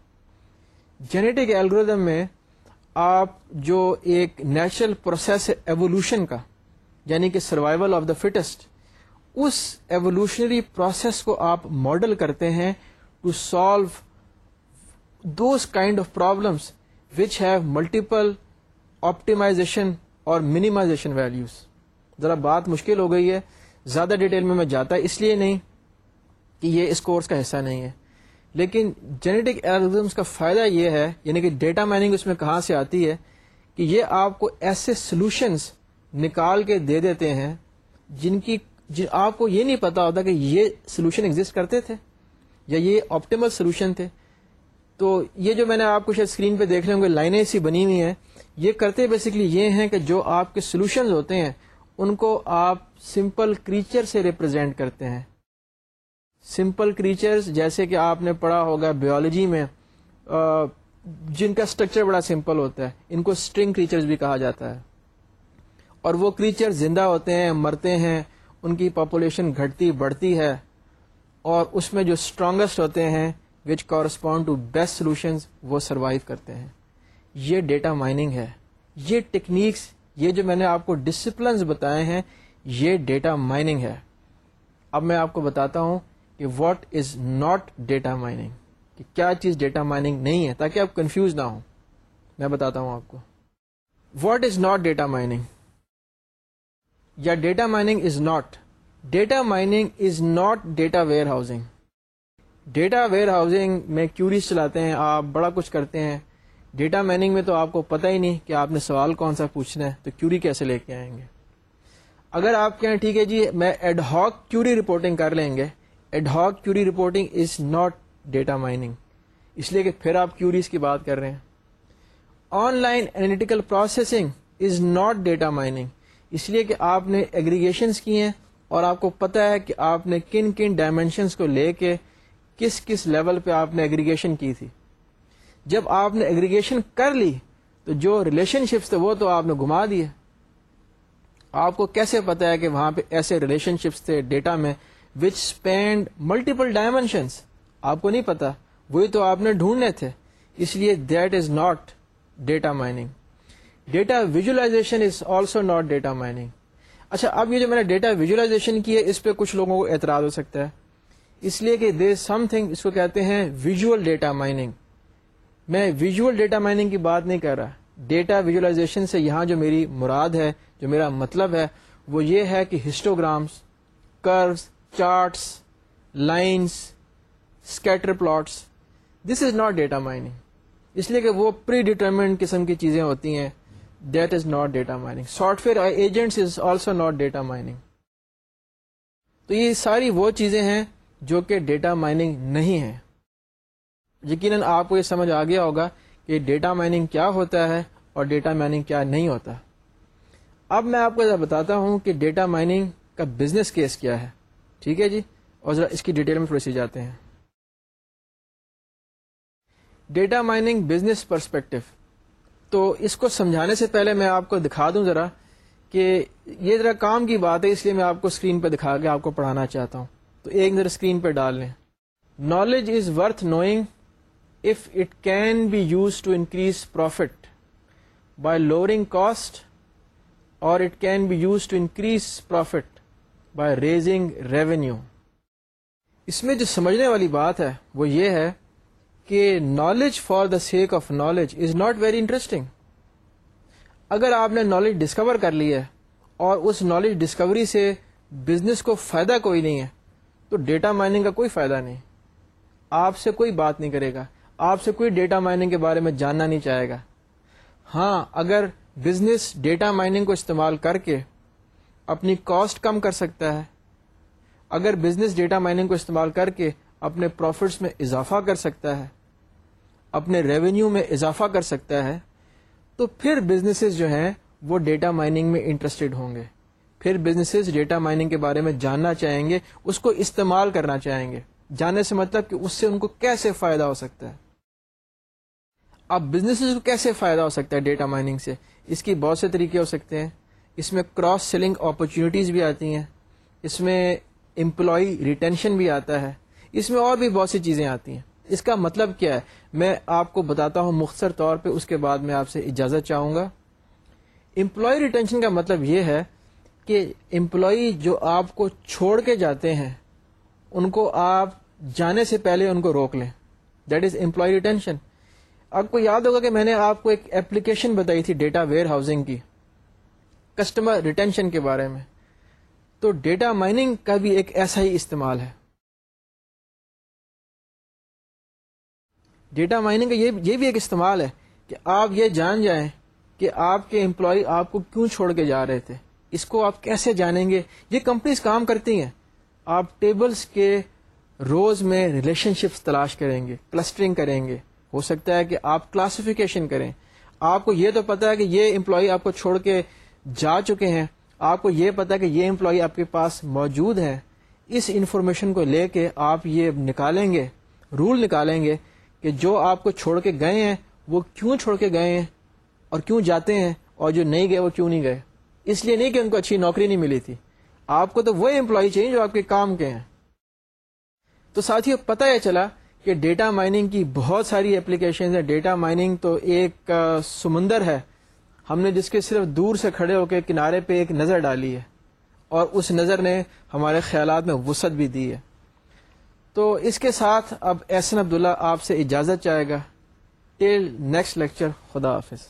جینیٹک ایلگوریدم میں آپ جو ایک نیچرل پروسیس ایوولوشن کا یعنی کہ سروائول آف دا فٹسٹ اس ایوولوشنری پروسیس کو آپ ماڈل کرتے ہیں to solve those kind of problems which have multiple optimisation اور منیمائزیشن ویلوز ذرا بات مشکل ہو گئی ہے، زیادہ ڈیٹیل میں میں جاتا اس لیے نہیں کہ یہ اس کورس کا حصہ نہیں ہے۔ لیکن جینیٹک ایلگزمس کا فائدہ یہ ہے یعنی کہ ڈیٹا مائننگ اس میں کہاں سے آتی ہے کہ یہ آپ کو ایسے سولوشنس نکال کے دے دیتے ہیں جن کی جن آپ کو یہ نہیں پتا ہوتا کہ یہ سولوشن ایگزٹ کرتے تھے یا یہ آپٹیمل سولوشن تھے۔ تو یہ جو میں نے آپ کو شاید اسکرین پہ دیکھ رہے ہوں گے، لائنیں سی بنی ہوئی ہیں۔ یہ کرتے بیسکلی یہ ہیں کہ جو آپ کے سولوشن ہوتے ہیں، ان کو آپ سمپل کریچر سے ریپرزینٹ کرتے ہیں۔ سمپل کریچرز جیسے کہ آپ نے پڑھا ہوگا بیولوجی میں جن کا اسٹرکچر بڑا سمپل ہوتا ہے، ان کو اسٹرنگ کریچرز بھی کہا جاتا ہے۔ اور وہ کریچر زندہ ہوتے ہیں، مرتے ہیں ان کی پاپولیشن گھٹتی بڑھتی ہے اور اس میں جو اسٹرانگسٹ ہوتے ہیں which correspond to best solution وہ سروائو کرتے ہیں. یہ ڈیٹا مائننگ ہے. یہ ٹیکنیکس یہ جو میں نے آپ کو ڈسپلنس بتائے ہیں، یہ ڈیٹا مائننگ ہے. اب میں آپ کو بتاتا ہوں کہ what is not data mining کہ کیا چیز ڈیٹا مائننگ نہیں ہے، تاکہ آپ کنفیوز نہ ہوں. میں بتاتا ہوں آپ کو. What is not data mining یا data mining is not, data mining is not data warehousing. Data warehousing میں کیوریز چلاتے ہیں، آپ بڑا کچھ کرتے ہیں۔ ڈیٹا مائننگ میں تو آپ کو پتہ ہی نہیں کہ آپ نے سوال کون سا پوچھنا ہے، تو کیوری کیسے لے کے آئیں گے؟ اگر آپ کہیں ٹھیک ہے جی میں ایڈ ہاک کیوری رپورٹنگ کر لیں گے۔ Ad hoc query reporting is not data mining. اس لیے کہ پھر آپ کیوریز کی بات کر رہے ہیں۔ Online analytical processing is not data mining. اس لیے کہ آپ نے ایگریگیشنس کی ہیں اور آپ کو پتا ہے کہ آپ نے کن کن ڈائمینشنس کو لے کے کس کس لیول پہ آپ نے ایگریگیشن کی تھی۔ جب آپ نے ایگریگیشن کر لی تو جو ریلیشن شپس تھے وہ تو آپ نے گھما دیے۔ آپ کو کیسے پتا ہے کہ وہاں پہ ایسے ریلیشن شپس تھے ڈیٹا میں وچ اسپینڈ ملٹیپل ڈائمینشنس آپ کو نہیں پتا وہی تو آپ نے ڈھونڈنے تھے۔ اس لیے that is not data mining data visualization is also not data mining. اچھا اب یہ جو میں نے ڈیٹا ویژلائزیشن کی ہے، اس پہ کچھ لوگوں کو اعتراض ہو سکتا ہے۔ اس لیے کہ دیر سم تھنگ اس کو کہتے ہیں ویژل ڈیٹا مائننگ۔ میں ویژل ڈیٹا مائننگ کی بات نہیں کر رہا۔ ڈیٹا ویژلائزیشن سے یہاں جو میری مراد ہے، جو میرا مطلب ہے، وہ یہ ہے کہ histograms curves charts lines scatter plots this is not data mining اس لیے کہ وہ پری ڈیٹرمنٹ قسم کی چیزیں ہوتی ہیں۔ That is not data mining software agents is also not data mining تو یہ ساری وہ چیزیں ہیں جو کہ ڈیٹا مائننگ نہیں ہے یقیناً آپ کو یہ سمجھ آ گیا ہوگا کہ ڈیٹا مائننگ کیا ہوتا ہے اور ڈیٹا مائننگ کیا نہیں ہوتا. اب میں آپ کو ذرا بتاتا ہوں کہ ڈیٹا مائننگ کا بزنس کیس کیا ہے. ٹھیک ہے جی؟ اور ذرا اس کی ڈیٹیل میں تھوڑی سی جاتے ہیں. ڈیٹا مائننگ بزنس پرسپیکٹو تو اس کو سمجھانے سے پہلے میں آپ کو دکھا دوں ذرا کہ یہ ذرا کام کی بات ہے، اس لیے میں آپ کو اسکرین پہ دکھا کے آپ کو پڑھانا چاہتا ہوں۔ تو ایک ذرا اسکرین پہ ڈال لیں۔ Knowledge is worth knowing if it can be use to increase profit by lowering cost اور it can be use to increase profit by raising revenue اس میں جو سمجھنے والی بات ہے وہ یہ ہے کہ knowledge for the sake of knowledge is not very interesting اگر آپ نے نالج ڈسکور کر لی ہے اور اس نالج ڈسکوری سے بزنس کو فائدہ کوئی نہیں ہے، تو ڈیٹا مائننگ کا کوئی فائدہ نہیں۔ آپ سے کوئی بات نہیں کرے گا۔ آپ سے کوئی ڈیٹا مائننگ کے بارے میں جاننا نہیں چاہے گا۔ ہاں اگر بزنس ڈیٹا مائننگ کو استعمال کر کے اپنی کاسٹ کم کر سکتا ہے، اگر بزنس ڈیٹا مائننگ کو استعمال کر کے اپنے پروفٹس میں اضافہ کر سکتا ہے، اپنے ریونیو میں اضافہ کر سکتا ہے، تو پھر بزنسز جو ہیں، وہ ڈیٹا مائننگ میں انٹرسٹڈ ہوں گے۔ پھر بزنسز ڈیٹا مائننگ کے بارے میں جاننا چاہیں گے، اس کو استعمال کرنا چاہیں گے۔ جاننے سے مطلب کہ اس سے ان کو کیسے فائدہ ہو سکتا ہے۔ اب بزنس کو کیسے فائدہ ہو سکتا ہے ڈیٹا مائننگ سے؟ اس کی بہت سے طریقے ہو سکتے ہیں۔ اس میں کراس سیلنگ اپرچونیٹیز بھی آتی ہیں۔ اس میں امپلائی ریٹینشن بھی آتا ہے۔ اس میں اور بھی بہت سی چیزیں آتی ہیں۔ اس کا مطلب کیا ہے؟ میں آپ کو بتاتا ہوں مختصر طور پہ، اس کے بعد میں آپ سے اجازت چاہوں گا۔ امپلائی ریٹینشن کا مطلب یہ ہے کہ امپلائی جو آپ کو چھوڑ کے جاتے ہیں، ان کو آپ جانے سے پہلے ان کو روک لیں۔ دیٹ از امپلائی ریٹینشن آپ کو یاد ہوگا کہ میں نے آپ کو ایک ایپلیکیشن بتائی تھی ڈیٹا ویئر ہاؤسنگ کی کسٹمر ریٹینشن کے بارے میں۔ تو ڈیٹا مائننگ کا بھی ایک ایسا ہی استعمال ہے۔ ڈیٹا مائننگ کا یہ بھی ایک استعمال ہے کہ آپ یہ جان جائیں کہ آپ کے امپلائی آپ کو کیوں چھوڑ کے جا رہے تھے۔ اس کو آپ کیسے جانیں گے؟ یہ کمپنیز کام کرتی ہیں۔ آپ ٹیبلز کے روز میں ریلیشن شپس تلاش کریں گے کلسٹرنگ کریں گے۔ ہو سکتا ہے کہ آپ کلاسیفیکیشن کریں۔ آپ کو یہ تو پتا ہے کہ یہ امپلائی آپ کو چھوڑ کے جا چکے ہیں۔ آپ کو یہ پتا ہے کہ یہ امپلائی آپ کے پاس موجود ہے اس انفارمیشن کو لے کے آپ یہ نکالیں گے رول نکالیں گے۔ کہ جو آپ کو چھوڑ کے گئے ہیں، وہ کیوں چھوڑ کے گئے ہیں؟ اور کیوں جاتے ہیں؟ اور جو نہیں گئے، وہ کیوں نہیں گئے؟ اس لیے نہیں کہ ان کو اچھی نوکری نہیں ملی تھی۔ آپ کو تو وہ امپلائی چاہیے جو آپ کے کام کے ہیں۔ تو ساتھ ہی پتہ یہ چلا کہ ڈیٹا مائننگ کی بہت ساری اپلیکیشن ہیں۔ ڈیٹا مائننگ تو ایک سمندر ہے۔ ہم نے جس کے صرف دور سے کھڑے ہو کے کنارے پہ ایک نظر ڈالی ہے۔ اور اس نظر نے ہمارے خیالات میں وسعت بھی دی ہے۔ تو اس کے ساتھ اب احسن عبداللہ آپ سے اجازت چاہے گا. ٹل نیکسٹ لیکچر خدا حافظ.